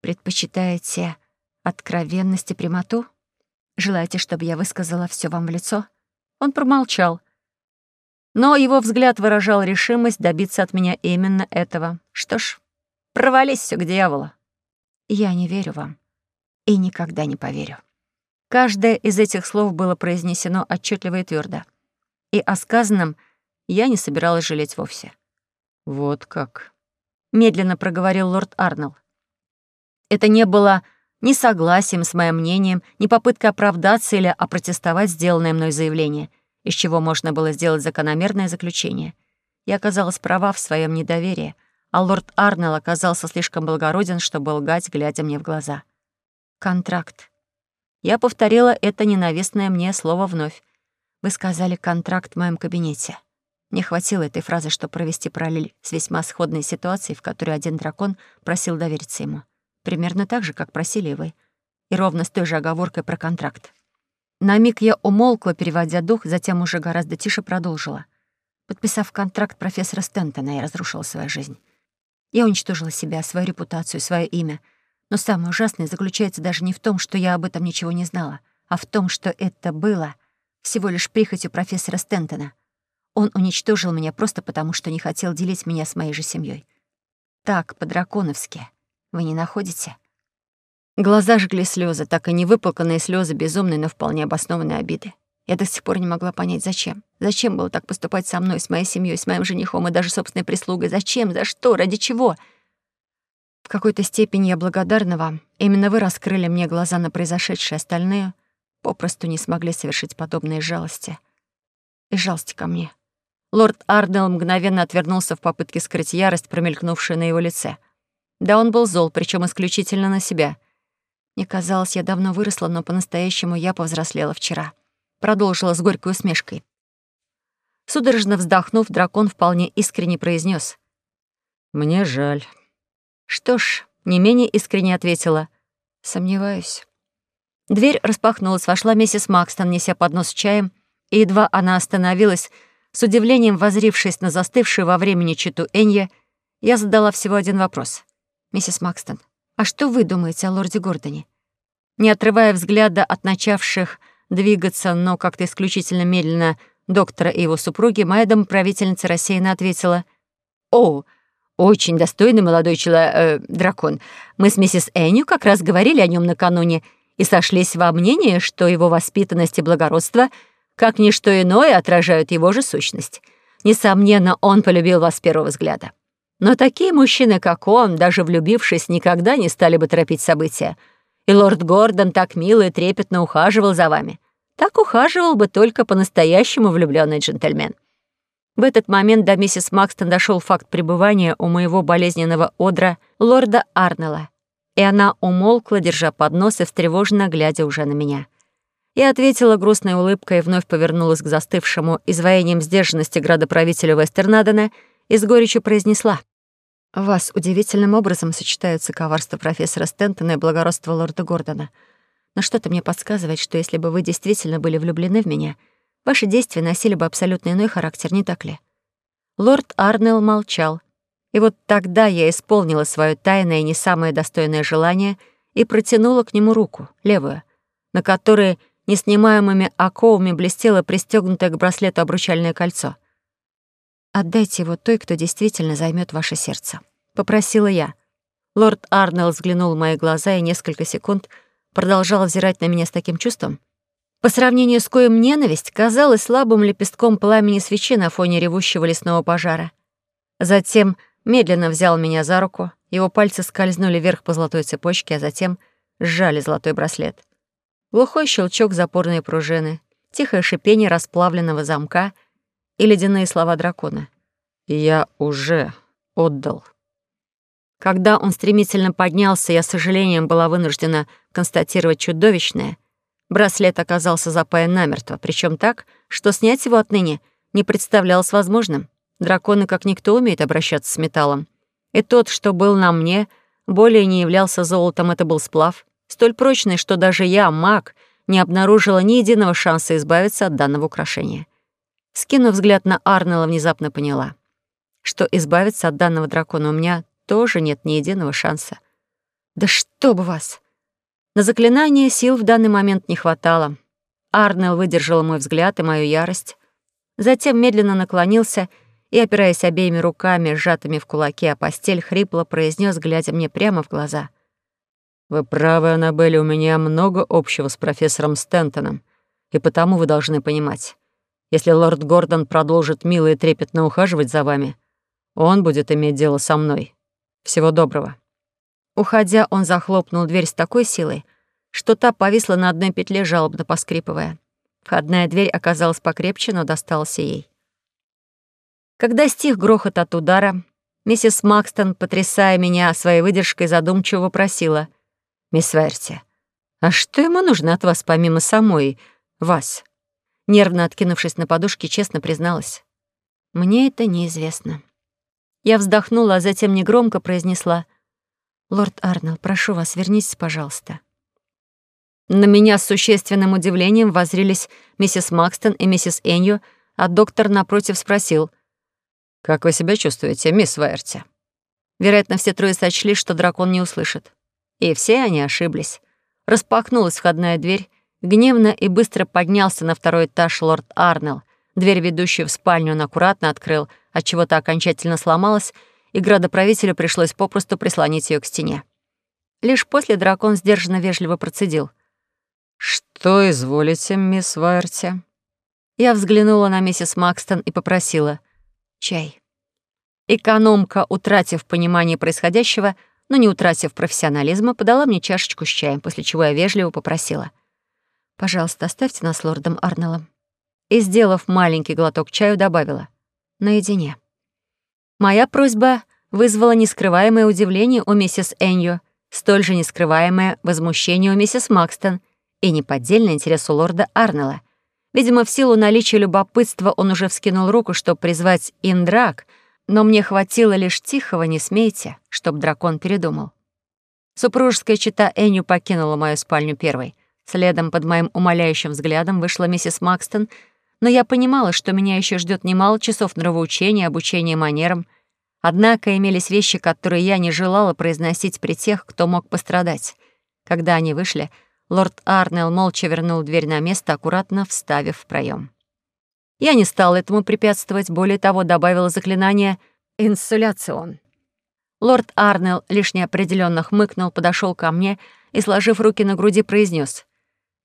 «Предпочитаете откровенность и прямоту?» Желаете, чтобы я высказала все вам в лицо?» Он промолчал. Но его взгляд выражал решимость добиться от меня именно этого. Что ж, провались все к дьяволу. Я не верю вам и никогда не поверю. Каждое из этих слов было произнесено отчетливо и твердо. И о сказанном я не собиралась жалеть вовсе. «Вот как», — медленно проговорил лорд Арнелл. Это не было ни согласием с моим мнением, ни попыткой оправдаться или опротестовать сделанное мной заявление, из чего можно было сделать закономерное заключение. Я оказалась права в своем недоверии, а лорд Арнелл оказался слишком благороден, чтобы лгать, глядя мне в глаза. «Контракт». Я повторила это ненавистное мне слово вновь. «Вы сказали контракт в моем кабинете». Не хватило этой фразы, чтобы провести параллель с весьма сходной ситуацией, в которой один дракон просил довериться ему. Примерно так же, как просили вы. И ровно с той же оговоркой про контракт. На миг я умолкла, переводя дух, затем уже гораздо тише продолжила. Подписав контракт профессора Стентона, я разрушила свою жизнь. Я уничтожила себя, свою репутацию, свое имя. Но самое ужасное заключается даже не в том, что я об этом ничего не знала, а в том, что это было всего лишь прихотью профессора Стентона. Он уничтожил меня просто потому, что не хотел делить меня с моей же семьей. Так, по-драконовски. Вы не находите? Глаза жгли слезы, так и не выплаканные слезы безумной, но вполне обоснованной обиды. Я до сих пор не могла понять, зачем. Зачем было так поступать со мной, с моей семьей, с моим женихом и даже собственной прислугой? Зачем? За что? Ради чего? В какой-то степени я благодарна вам. Именно вы раскрыли мне глаза на произошедшее. Остальные попросту не смогли совершить подобные жалости. И жалости ко мне. Лорд Ардел мгновенно отвернулся в попытке скрыть ярость, промелькнувшую на его лице — да, он был зол, причем исключительно на себя. Мне казалось, я давно выросла, но по-настоящему я повзрослела вчера. Продолжила с горькой усмешкой. Судорожно вздохнув, дракон вполне искренне произнес: «Мне жаль». «Что ж», — не менее искренне ответила. «Сомневаюсь». Дверь распахнулась, вошла миссис Макстон, неся поднос с чаем, и едва она остановилась, с удивлением возрившись на застывшую во времени читу Энья, я задала всего один вопрос. «Миссис Макстон, а что вы думаете о лорде Гордоне?» Не отрывая взгляда от начавших двигаться, но как-то исключительно медленно доктора и его супруги, моя домоправительница рассеянно ответила. «О, очень достойный молодой человек, э, дракон. Мы с миссис Энью как раз говорили о нем накануне и сошлись во мнении, что его воспитанность и благородство, как ничто иное, отражают его же сущность. Несомненно, он полюбил вас с первого взгляда. Но такие мужчины, как он, даже влюбившись, никогда не стали бы торопить события. И лорд Гордон так мило и трепетно ухаживал за вами. Так ухаживал бы только по-настоящему влюбленный джентльмен. В этот момент до миссис Макстон дошел факт пребывания у моего болезненного одра лорда Арнелла, и она умолкла, держа поднос и встревоженно глядя уже на меня. Я ответила грустной улыбкой и вновь повернулась к застывшему изваянием сдержанности градоправителю Вестернадена и с горечью произнесла — вас удивительным образом сочетаются коварство профессора Стентона и благородство лорда Гордона. Но что-то мне подсказывает, что если бы вы действительно были влюблены в меня, ваши действия носили бы абсолютно иной характер, не так ли? Лорд Арнелл молчал. И вот тогда я исполнила свое тайное и не самое достойное желание и протянула к нему руку, левую, на которой неснимаемыми оковами блестело пристегнутое к браслету обручальное кольцо — «Отдайте его той, кто действительно займет ваше сердце», — попросила я. Лорд Арнелл взглянул в мои глаза и несколько секунд продолжал взирать на меня с таким чувством, по сравнению с коем ненависть казалась слабым лепестком пламени свечи на фоне ревущего лесного пожара. Затем медленно взял меня за руку, его пальцы скользнули вверх по золотой цепочке, а затем сжали золотой браслет. Глухой щелчок запорной пружины, тихое шипение расплавленного замка и ледяные слова дракона. «Я уже отдал». Когда он стремительно поднялся, я с сожалением была вынуждена констатировать чудовищное. Браслет оказался запаян намертво, причем так, что снять его отныне не представлялось возможным. Драконы как никто умеют обращаться с металлом. И тот, что был на мне, более не являлся золотом, это был сплав, столь прочный, что даже я, маг, не обнаружила ни единого шанса избавиться от данного украшения. Скинув взгляд на Арнелла, внезапно поняла, что избавиться от данного дракона у меня тоже нет ни единого шанса. Да что бы вас! На заклинание сил в данный момент не хватало. Арнелл выдержал мой взгляд и мою ярость. Затем медленно наклонился и, опираясь обеими руками, сжатыми в кулаки, о постель, хрипло произнес, глядя мне прямо в глаза. «Вы правы, Аннабель, у меня много общего с профессором Стентоном, и потому вы должны понимать, если лорд Гордон продолжит мило и трепетно ухаживать за вами, он будет иметь дело со мной. Всего доброго». Уходя, он захлопнул дверь с такой силой, что та повисла на одной петле, жалобно поскрипывая. Входная дверь оказалась покрепче, но досталась ей. Когда стих грохот от удара, миссис Макстон, потрясая меня своей выдержкой, задумчиво вопросила. «Мисс Верти, а что ему нужно от вас помимо самой вас?» Нервно откинувшись на подушке, честно призналась. «Мне это неизвестно». Я вздохнула, а затем негромко произнесла. «Лорд Арнелл, прошу вас, вернитесь, пожалуйста». На меня с существенным удивлением воззрились миссис Макстон и миссис Энью, а доктор напротив спросил. «Как вы себя чувствуете, мисс Вайерти?» Вероятно, все трое сочли, что дракон не услышит. И все они ошиблись. Распахнулась входная дверь, гневно и быстро поднялся на второй этаж лорд Арнелл. Дверь, ведущую в спальню, он аккуратно открыл — от чего то окончательно сломалась, и градоправителю пришлось попросту прислонить ее к стене. Лишь после дракон сдержанно вежливо процедил. «Что изволите, мисс Вайерти?» Я взглянула на миссис Макстон и попросила. «Чай». Экономка, утратив понимание происходящего, но не утратив профессионализма, подала мне чашечку с чаем, после чего я вежливо попросила. «Пожалуйста, оставьте нас лордом Арнеллом». И, сделав маленький глоток чаю, добавила наедине. Моя просьба вызвала нескрываемое удивление у миссис Энью, столь же нескрываемое возмущение у миссис Макстон и неподдельный интерес у лорда Арнелла. Видимо, в силу наличия любопытства он уже вскинул руку, чтобы призвать Индрак, но мне хватило лишь тихого «не смейте», чтоб дракон передумал. Супружеская чита Энью покинула мою спальню первой. Следом под моим умоляющим взглядом вышла миссис Макстон — но я понимала, что меня еще ждет немало часов нравоучения, обучения манерам. Однако имелись вещи, которые я не желала произносить при тех, кто мог пострадать. Когда они вышли, лорд Арнелл молча вернул дверь на место, аккуратно вставив в проем. Я не стала этому препятствовать, более того, добавила заклинание «инсуляцион». Лорд Арнелл лишь неопределенно хмыкнул, подошел ко мне и, сложив руки на груди, произнес: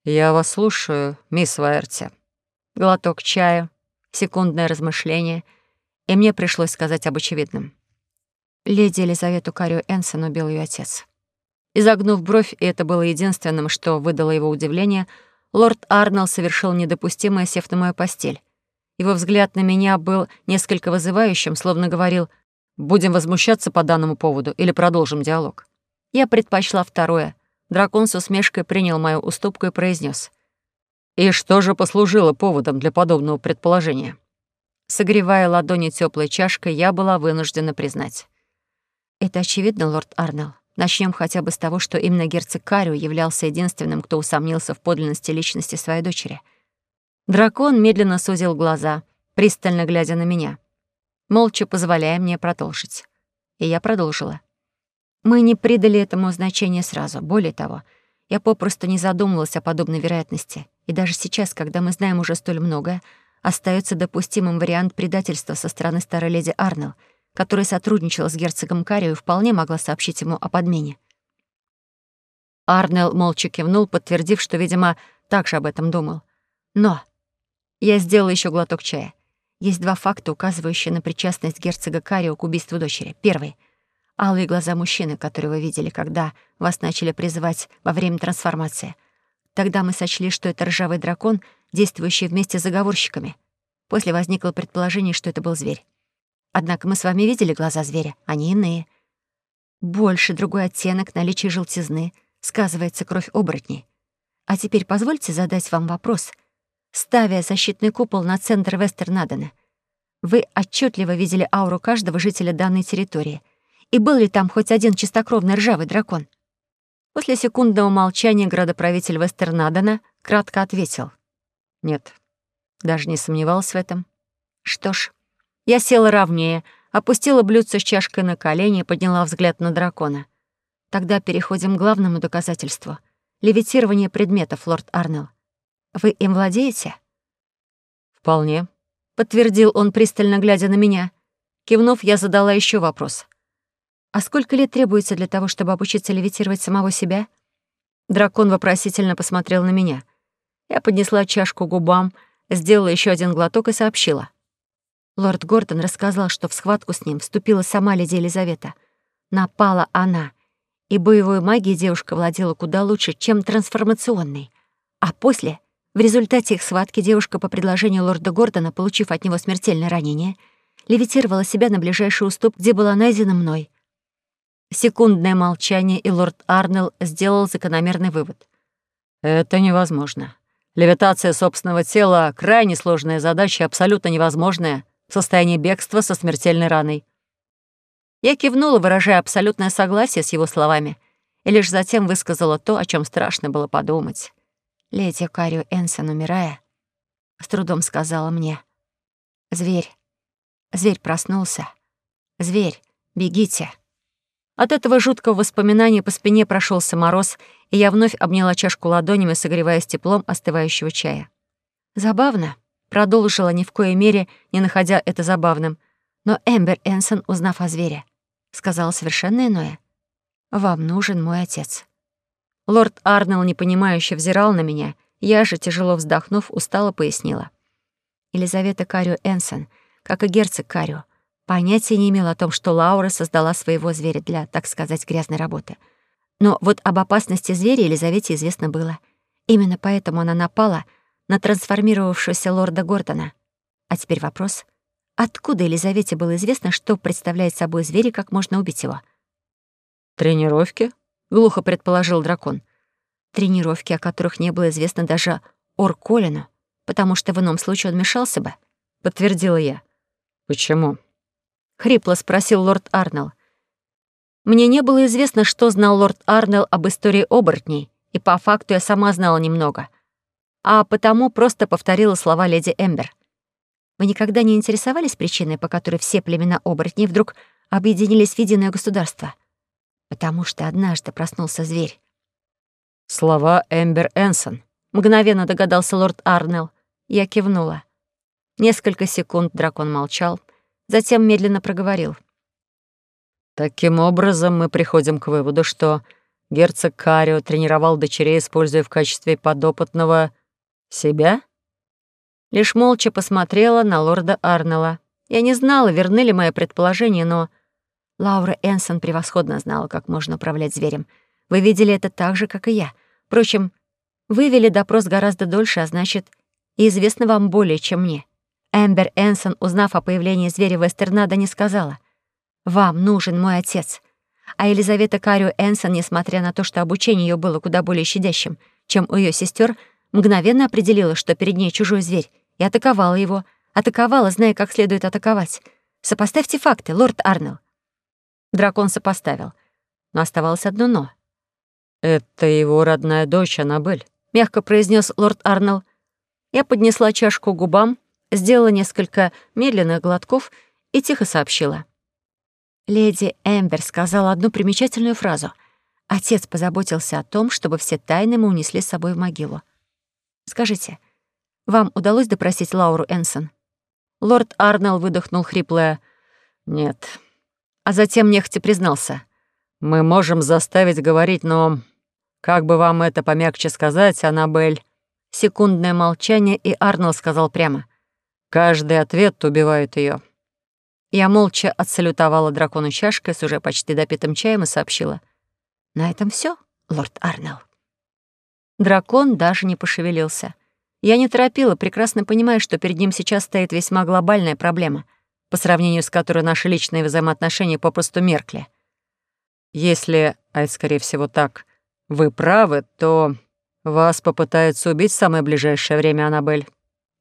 «Я вас слушаю, мисс Вайерти» глоток чая, секундное размышление, и мне пришлось сказать об очевидном. Леди Елизавету Карию Энсон убил ее отец. Изогнув бровь, и это было единственным, что выдало его удивление, лорд Арнелл совершил недопустимое, сев на мою постель. Его взгляд на меня был несколько вызывающим, словно говорил «Будем возмущаться по данному поводу или продолжим диалог». Я предпочла второе. Дракон с усмешкой принял мою уступку и произнес: и что же послужило поводом для подобного предположения? Согревая ладони теплой чашкой, я была вынуждена признать. Это очевидно, лорд Арнелл. Начнем хотя бы с того, что именно герцог Карио являлся единственным, кто усомнился в подлинности личности своей дочери. Дракон медленно сузил глаза, пристально глядя на меня, молча позволяя мне продолжить. И я продолжила. Мы не придали этому значения сразу. Более того, я попросту не задумывалась о подобной вероятности. И даже сейчас, когда мы знаем уже столь многое, остается допустимым вариант предательства со стороны старой леди Арнелл, которая сотрудничала с герцогом Карио и вполне могла сообщить ему о подмене. Арнелл молча кивнул, подтвердив, что, видимо, также об этом думал. Но я сделала еще глоток чая. Есть два факта, указывающие на причастность герцога Карио к убийству дочери. Первый — алые глаза мужчины, которые вы видели, когда вас начали призывать во время трансформации. Тогда мы сочли, что это ржавый дракон, действующий вместе с заговорщиками. После возникло предположение, что это был зверь. Однако мы с вами видели глаза зверя, они иные. Больше другой оттенок, наличие желтизны, сказывается кровь оборотней. А теперь позвольте задать вам вопрос — ставя защитный купол на центр Вестернадена. Вы отчетливо видели ауру каждого жителя данной территории. И был ли там хоть один чистокровный ржавый дракон? После секундного молчания градоправитель Вестернадена кратко ответил. Нет, даже не сомневался в этом. Что ж, я села ровнее, опустила блюдце с чашкой на колени и подняла взгляд на дракона. Тогда переходим к главному доказательству — левитирование предметов, лорд Арнелл. Вы им владеете?» «Вполне», — подтвердил он, пристально глядя на меня. Кивнув, я задала еще вопрос. «А сколько лет требуется для того, чтобы обучиться левитировать самого себя?» Дракон вопросительно посмотрел на меня. Я поднесла чашку к губам, сделала еще один глоток и сообщила. Лорд Гордон рассказал, что в схватку с ним вступила сама леди Елизавета. Напала она, и боевой магией девушка владела куда лучше, чем трансформационной. А после в результате их схватки девушка по предложению лорда Гордона, получив от него смертельное ранение, левитировала себя на ближайший уступ, где была найдена мной. Секундное молчание, и лорд Арнелл сделал закономерный вывод. «Это невозможно. Левитация собственного тела — крайне сложная задача, абсолютно невозможная в состоянии бегства со смертельной раной». Я кивнула, выражая абсолютное согласие с его словами, и лишь затем высказала то, о чем страшно было подумать. Леди Карио Энсон, умирая, с трудом сказала мне. «Зверь, зверь проснулся. Зверь, бегите». От этого жуткого воспоминания по спине прошелся мороз, и я вновь обняла чашку ладонями, согреваясь теплом остывающего чая. Забавно, продолжила ни в коей мере, не находя это забавным, но Эмбер Энсон, узнав о звере, сказала совершенно иное. «Вам нужен мой отец». Лорд Арнелл непонимающе взирал на меня, я же, тяжело вздохнув, устало пояснила. Елизавета Карио Энсон, как и герцог Карио, понятия не имел о том, что Лаура создала своего зверя для, так сказать, грязной работы. Но вот об опасности зверя Елизавете известно было. Именно поэтому она напала на трансформировавшегося лорда Гордона. А теперь вопрос. Откуда Елизавете было известно, что представляет собой зверь и как можно убить его? «Тренировки?» — глухо предположил дракон. Тренировки, о которых не было известно даже Орколину, потому что в ином случае он мешался бы, — подтвердила я. «Почему?» — хрипло спросил лорд Арнелл. Мне не было известно, что знал лорд Арнелл об истории оборотней, и по факту я сама знала немного. А потому просто повторила слова леди Эмбер. Вы никогда не интересовались причиной, по которой все племена оборотней вдруг объединились в единое государство? потому что однажды проснулся зверь. «Слова Эмбер Энсон», — мгновенно догадался лорд Арнелл. Я кивнула. Несколько секунд дракон молчал, затем медленно проговорил. «Таким образом мы приходим к выводу, что герцог Карио тренировал дочерей, используя в качестве подопытного себя?» Лишь молча посмотрела на лорда Арнелла. Я не знала, верны ли мои предположения, но Лаура Энсон превосходно знала, как можно управлять зверем. Вы видели это так же, как и я. Впрочем, вы вели допрос гораздо дольше, а значит, и известно вам более, чем мне. Эмбер Энсон, узнав о появлении зверя Вестернада, не сказала. «Вам нужен мой отец». А Елизавета Карио Энсон, несмотря на то, что обучение ее было куда более щадящим, чем у ее сестер, мгновенно определила, что перед ней чужой зверь, и атаковала его. Атаковала, зная, как следует атаковать. Сопоставьте факты, лорд Арнелл. Дракон сопоставил. Но оставалось одно «но». «Это его родная дочь, Аннабель», — мягко произнес лорд Арнелл. Я поднесла чашку к губам, сделала несколько медленных глотков и тихо сообщила. Леди Эмбер сказала одну примечательную фразу. Отец позаботился о том, чтобы все тайны мы унесли с собой в могилу. Скажите, вам удалось допросить Лауру Энсон? Лорд Арнелл выдохнул хриплое «Нет» а затем нехотя признался. «Мы можем заставить говорить, но... Как бы вам это помягче сказать, Аннабель? Секундное молчание, и Арнольд сказал прямо. «Каждый ответ убивает ее. Я молча отсалютовала дракону чашкой с уже почти допитым чаем и сообщила. «На этом все, лорд Арнелл». Дракон даже не пошевелился. Я не торопила, прекрасно понимая, что перед ним сейчас стоит весьма глобальная проблема, по сравнению с которой наши личные взаимоотношения попросту меркли. Если, а это скорее всего так, вы правы, то вас попытаются убить в самое ближайшее время, Аннабель.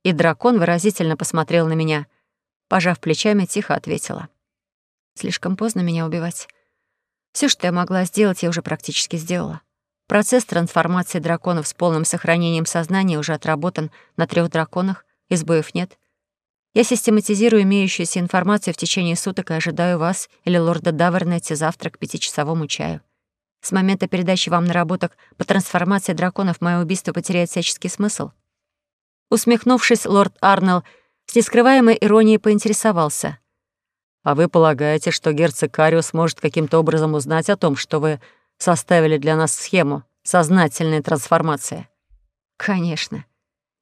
И дракон выразительно посмотрел на меня. Пожав плечами, тихо ответила. Слишком поздно меня убивать. Все, что я могла сделать, я уже практически сделала. Процесс трансформации драконов с полным сохранением сознания уже отработан на трех драконах, избоев нет. Я систематизирую имеющуюся информацию в течение суток и ожидаю вас или лорда Давернетти завтра к пятичасовому чаю. С момента передачи вам наработок по трансформации драконов мое убийство потеряет всяческий смысл. Усмехнувшись, лорд Арнелл с нескрываемой иронией поинтересовался. «А вы полагаете, что герцог Кариус может каким-то образом узнать о том, что вы составили для нас схему сознательной трансформации. Конечно.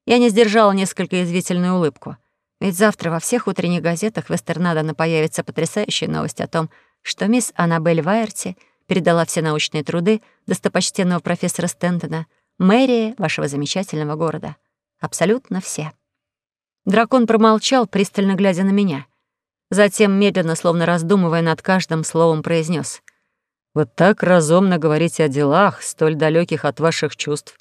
Я не сдержала несколько язвительную улыбку. Ведь завтра во всех утренних газетах Вестернадена появится потрясающая новость о том, что мисс Аннабель Вайерти передала все научные труды достопочтенного профессора Стентона мэрии вашего замечательного города. Абсолютно все. Дракон промолчал, пристально глядя на меня. Затем, медленно, словно раздумывая над каждым словом, произнес: вы так разумно говорите о делах, столь далеких от ваших чувств,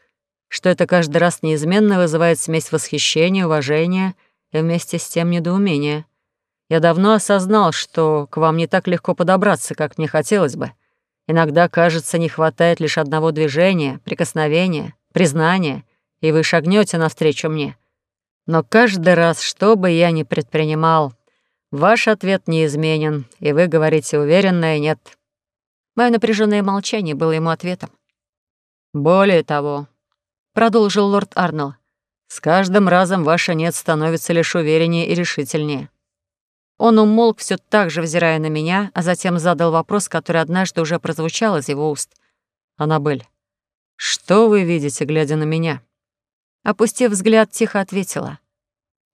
что это каждый раз неизменно вызывает смесь восхищения, уважения и вместе с тем недоумения. Я давно осознал, что к вам не так легко подобраться, как мне хотелось бы. Иногда, кажется, не хватает лишь одного движения, прикосновения, признания, и вы шагнете навстречу мне. Но каждый раз, что бы я ни предпринимал, ваш ответ неизменен, и вы говорите уверенно и нет. Мое напряженное молчание было ему ответом. «Более того», — продолжил лорд Арнелл, «с каждым разом ваше «нет» становится лишь увереннее и решительнее». Он умолк, все так же взирая на меня, а затем задал вопрос, который однажды уже прозвучал из его уст. «Аннабель, что вы видите, глядя на меня?» Опустив взгляд, тихо ответила.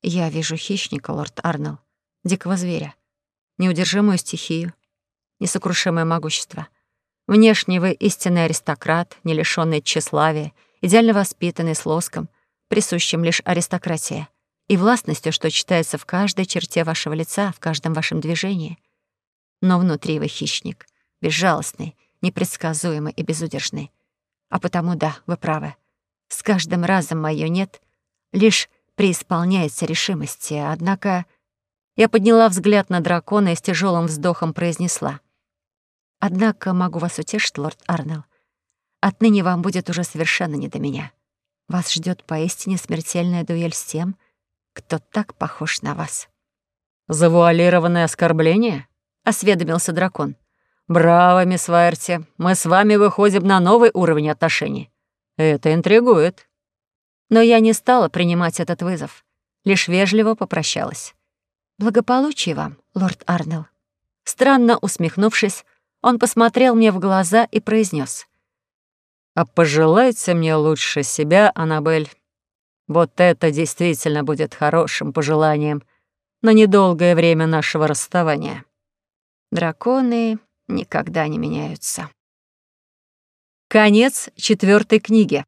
«Я вижу хищника, лорд Арнелл, дикого зверя, неудержимую стихию, несокрушимое могущество. Внешне вы истинный аристократ, не лишённый тщеславия, идеально воспитанный, с лоском, присущим лишь аристократии, и властностью, что читается в каждой черте вашего лица, в каждом вашем движении. Но внутри вы хищник, безжалостный, непредсказуемый и безудержный. А потому да, вы правы. С каждым разом моё «нет» лишь преисполняется решимости, однако... Я подняла взгляд на дракона и с тяжелым вздохом произнесла — Однако могу вас утешить, лорд Арнелл. Отныне вам будет уже совершенно не до меня. Вас ждет поистине смертельная дуэль с тем, кто так похож на вас». «Завуалированное оскорбление?» — осведомился дракон. «Браво, мисс Вайерти, мы с вами выходим на новый уровень отношений. Это интригует». Но я не стала принимать этот вызов, лишь вежливо попрощалась. «Благополучия вам, лорд Арнелл». Странно усмехнувшись, он посмотрел мне в глаза и произнес: «А пожелайте мне лучше себя, Аннабель. Вот это действительно будет хорошим пожеланием на недолгое время нашего расставания». Драконы никогда не меняются. Конец четвертой книги.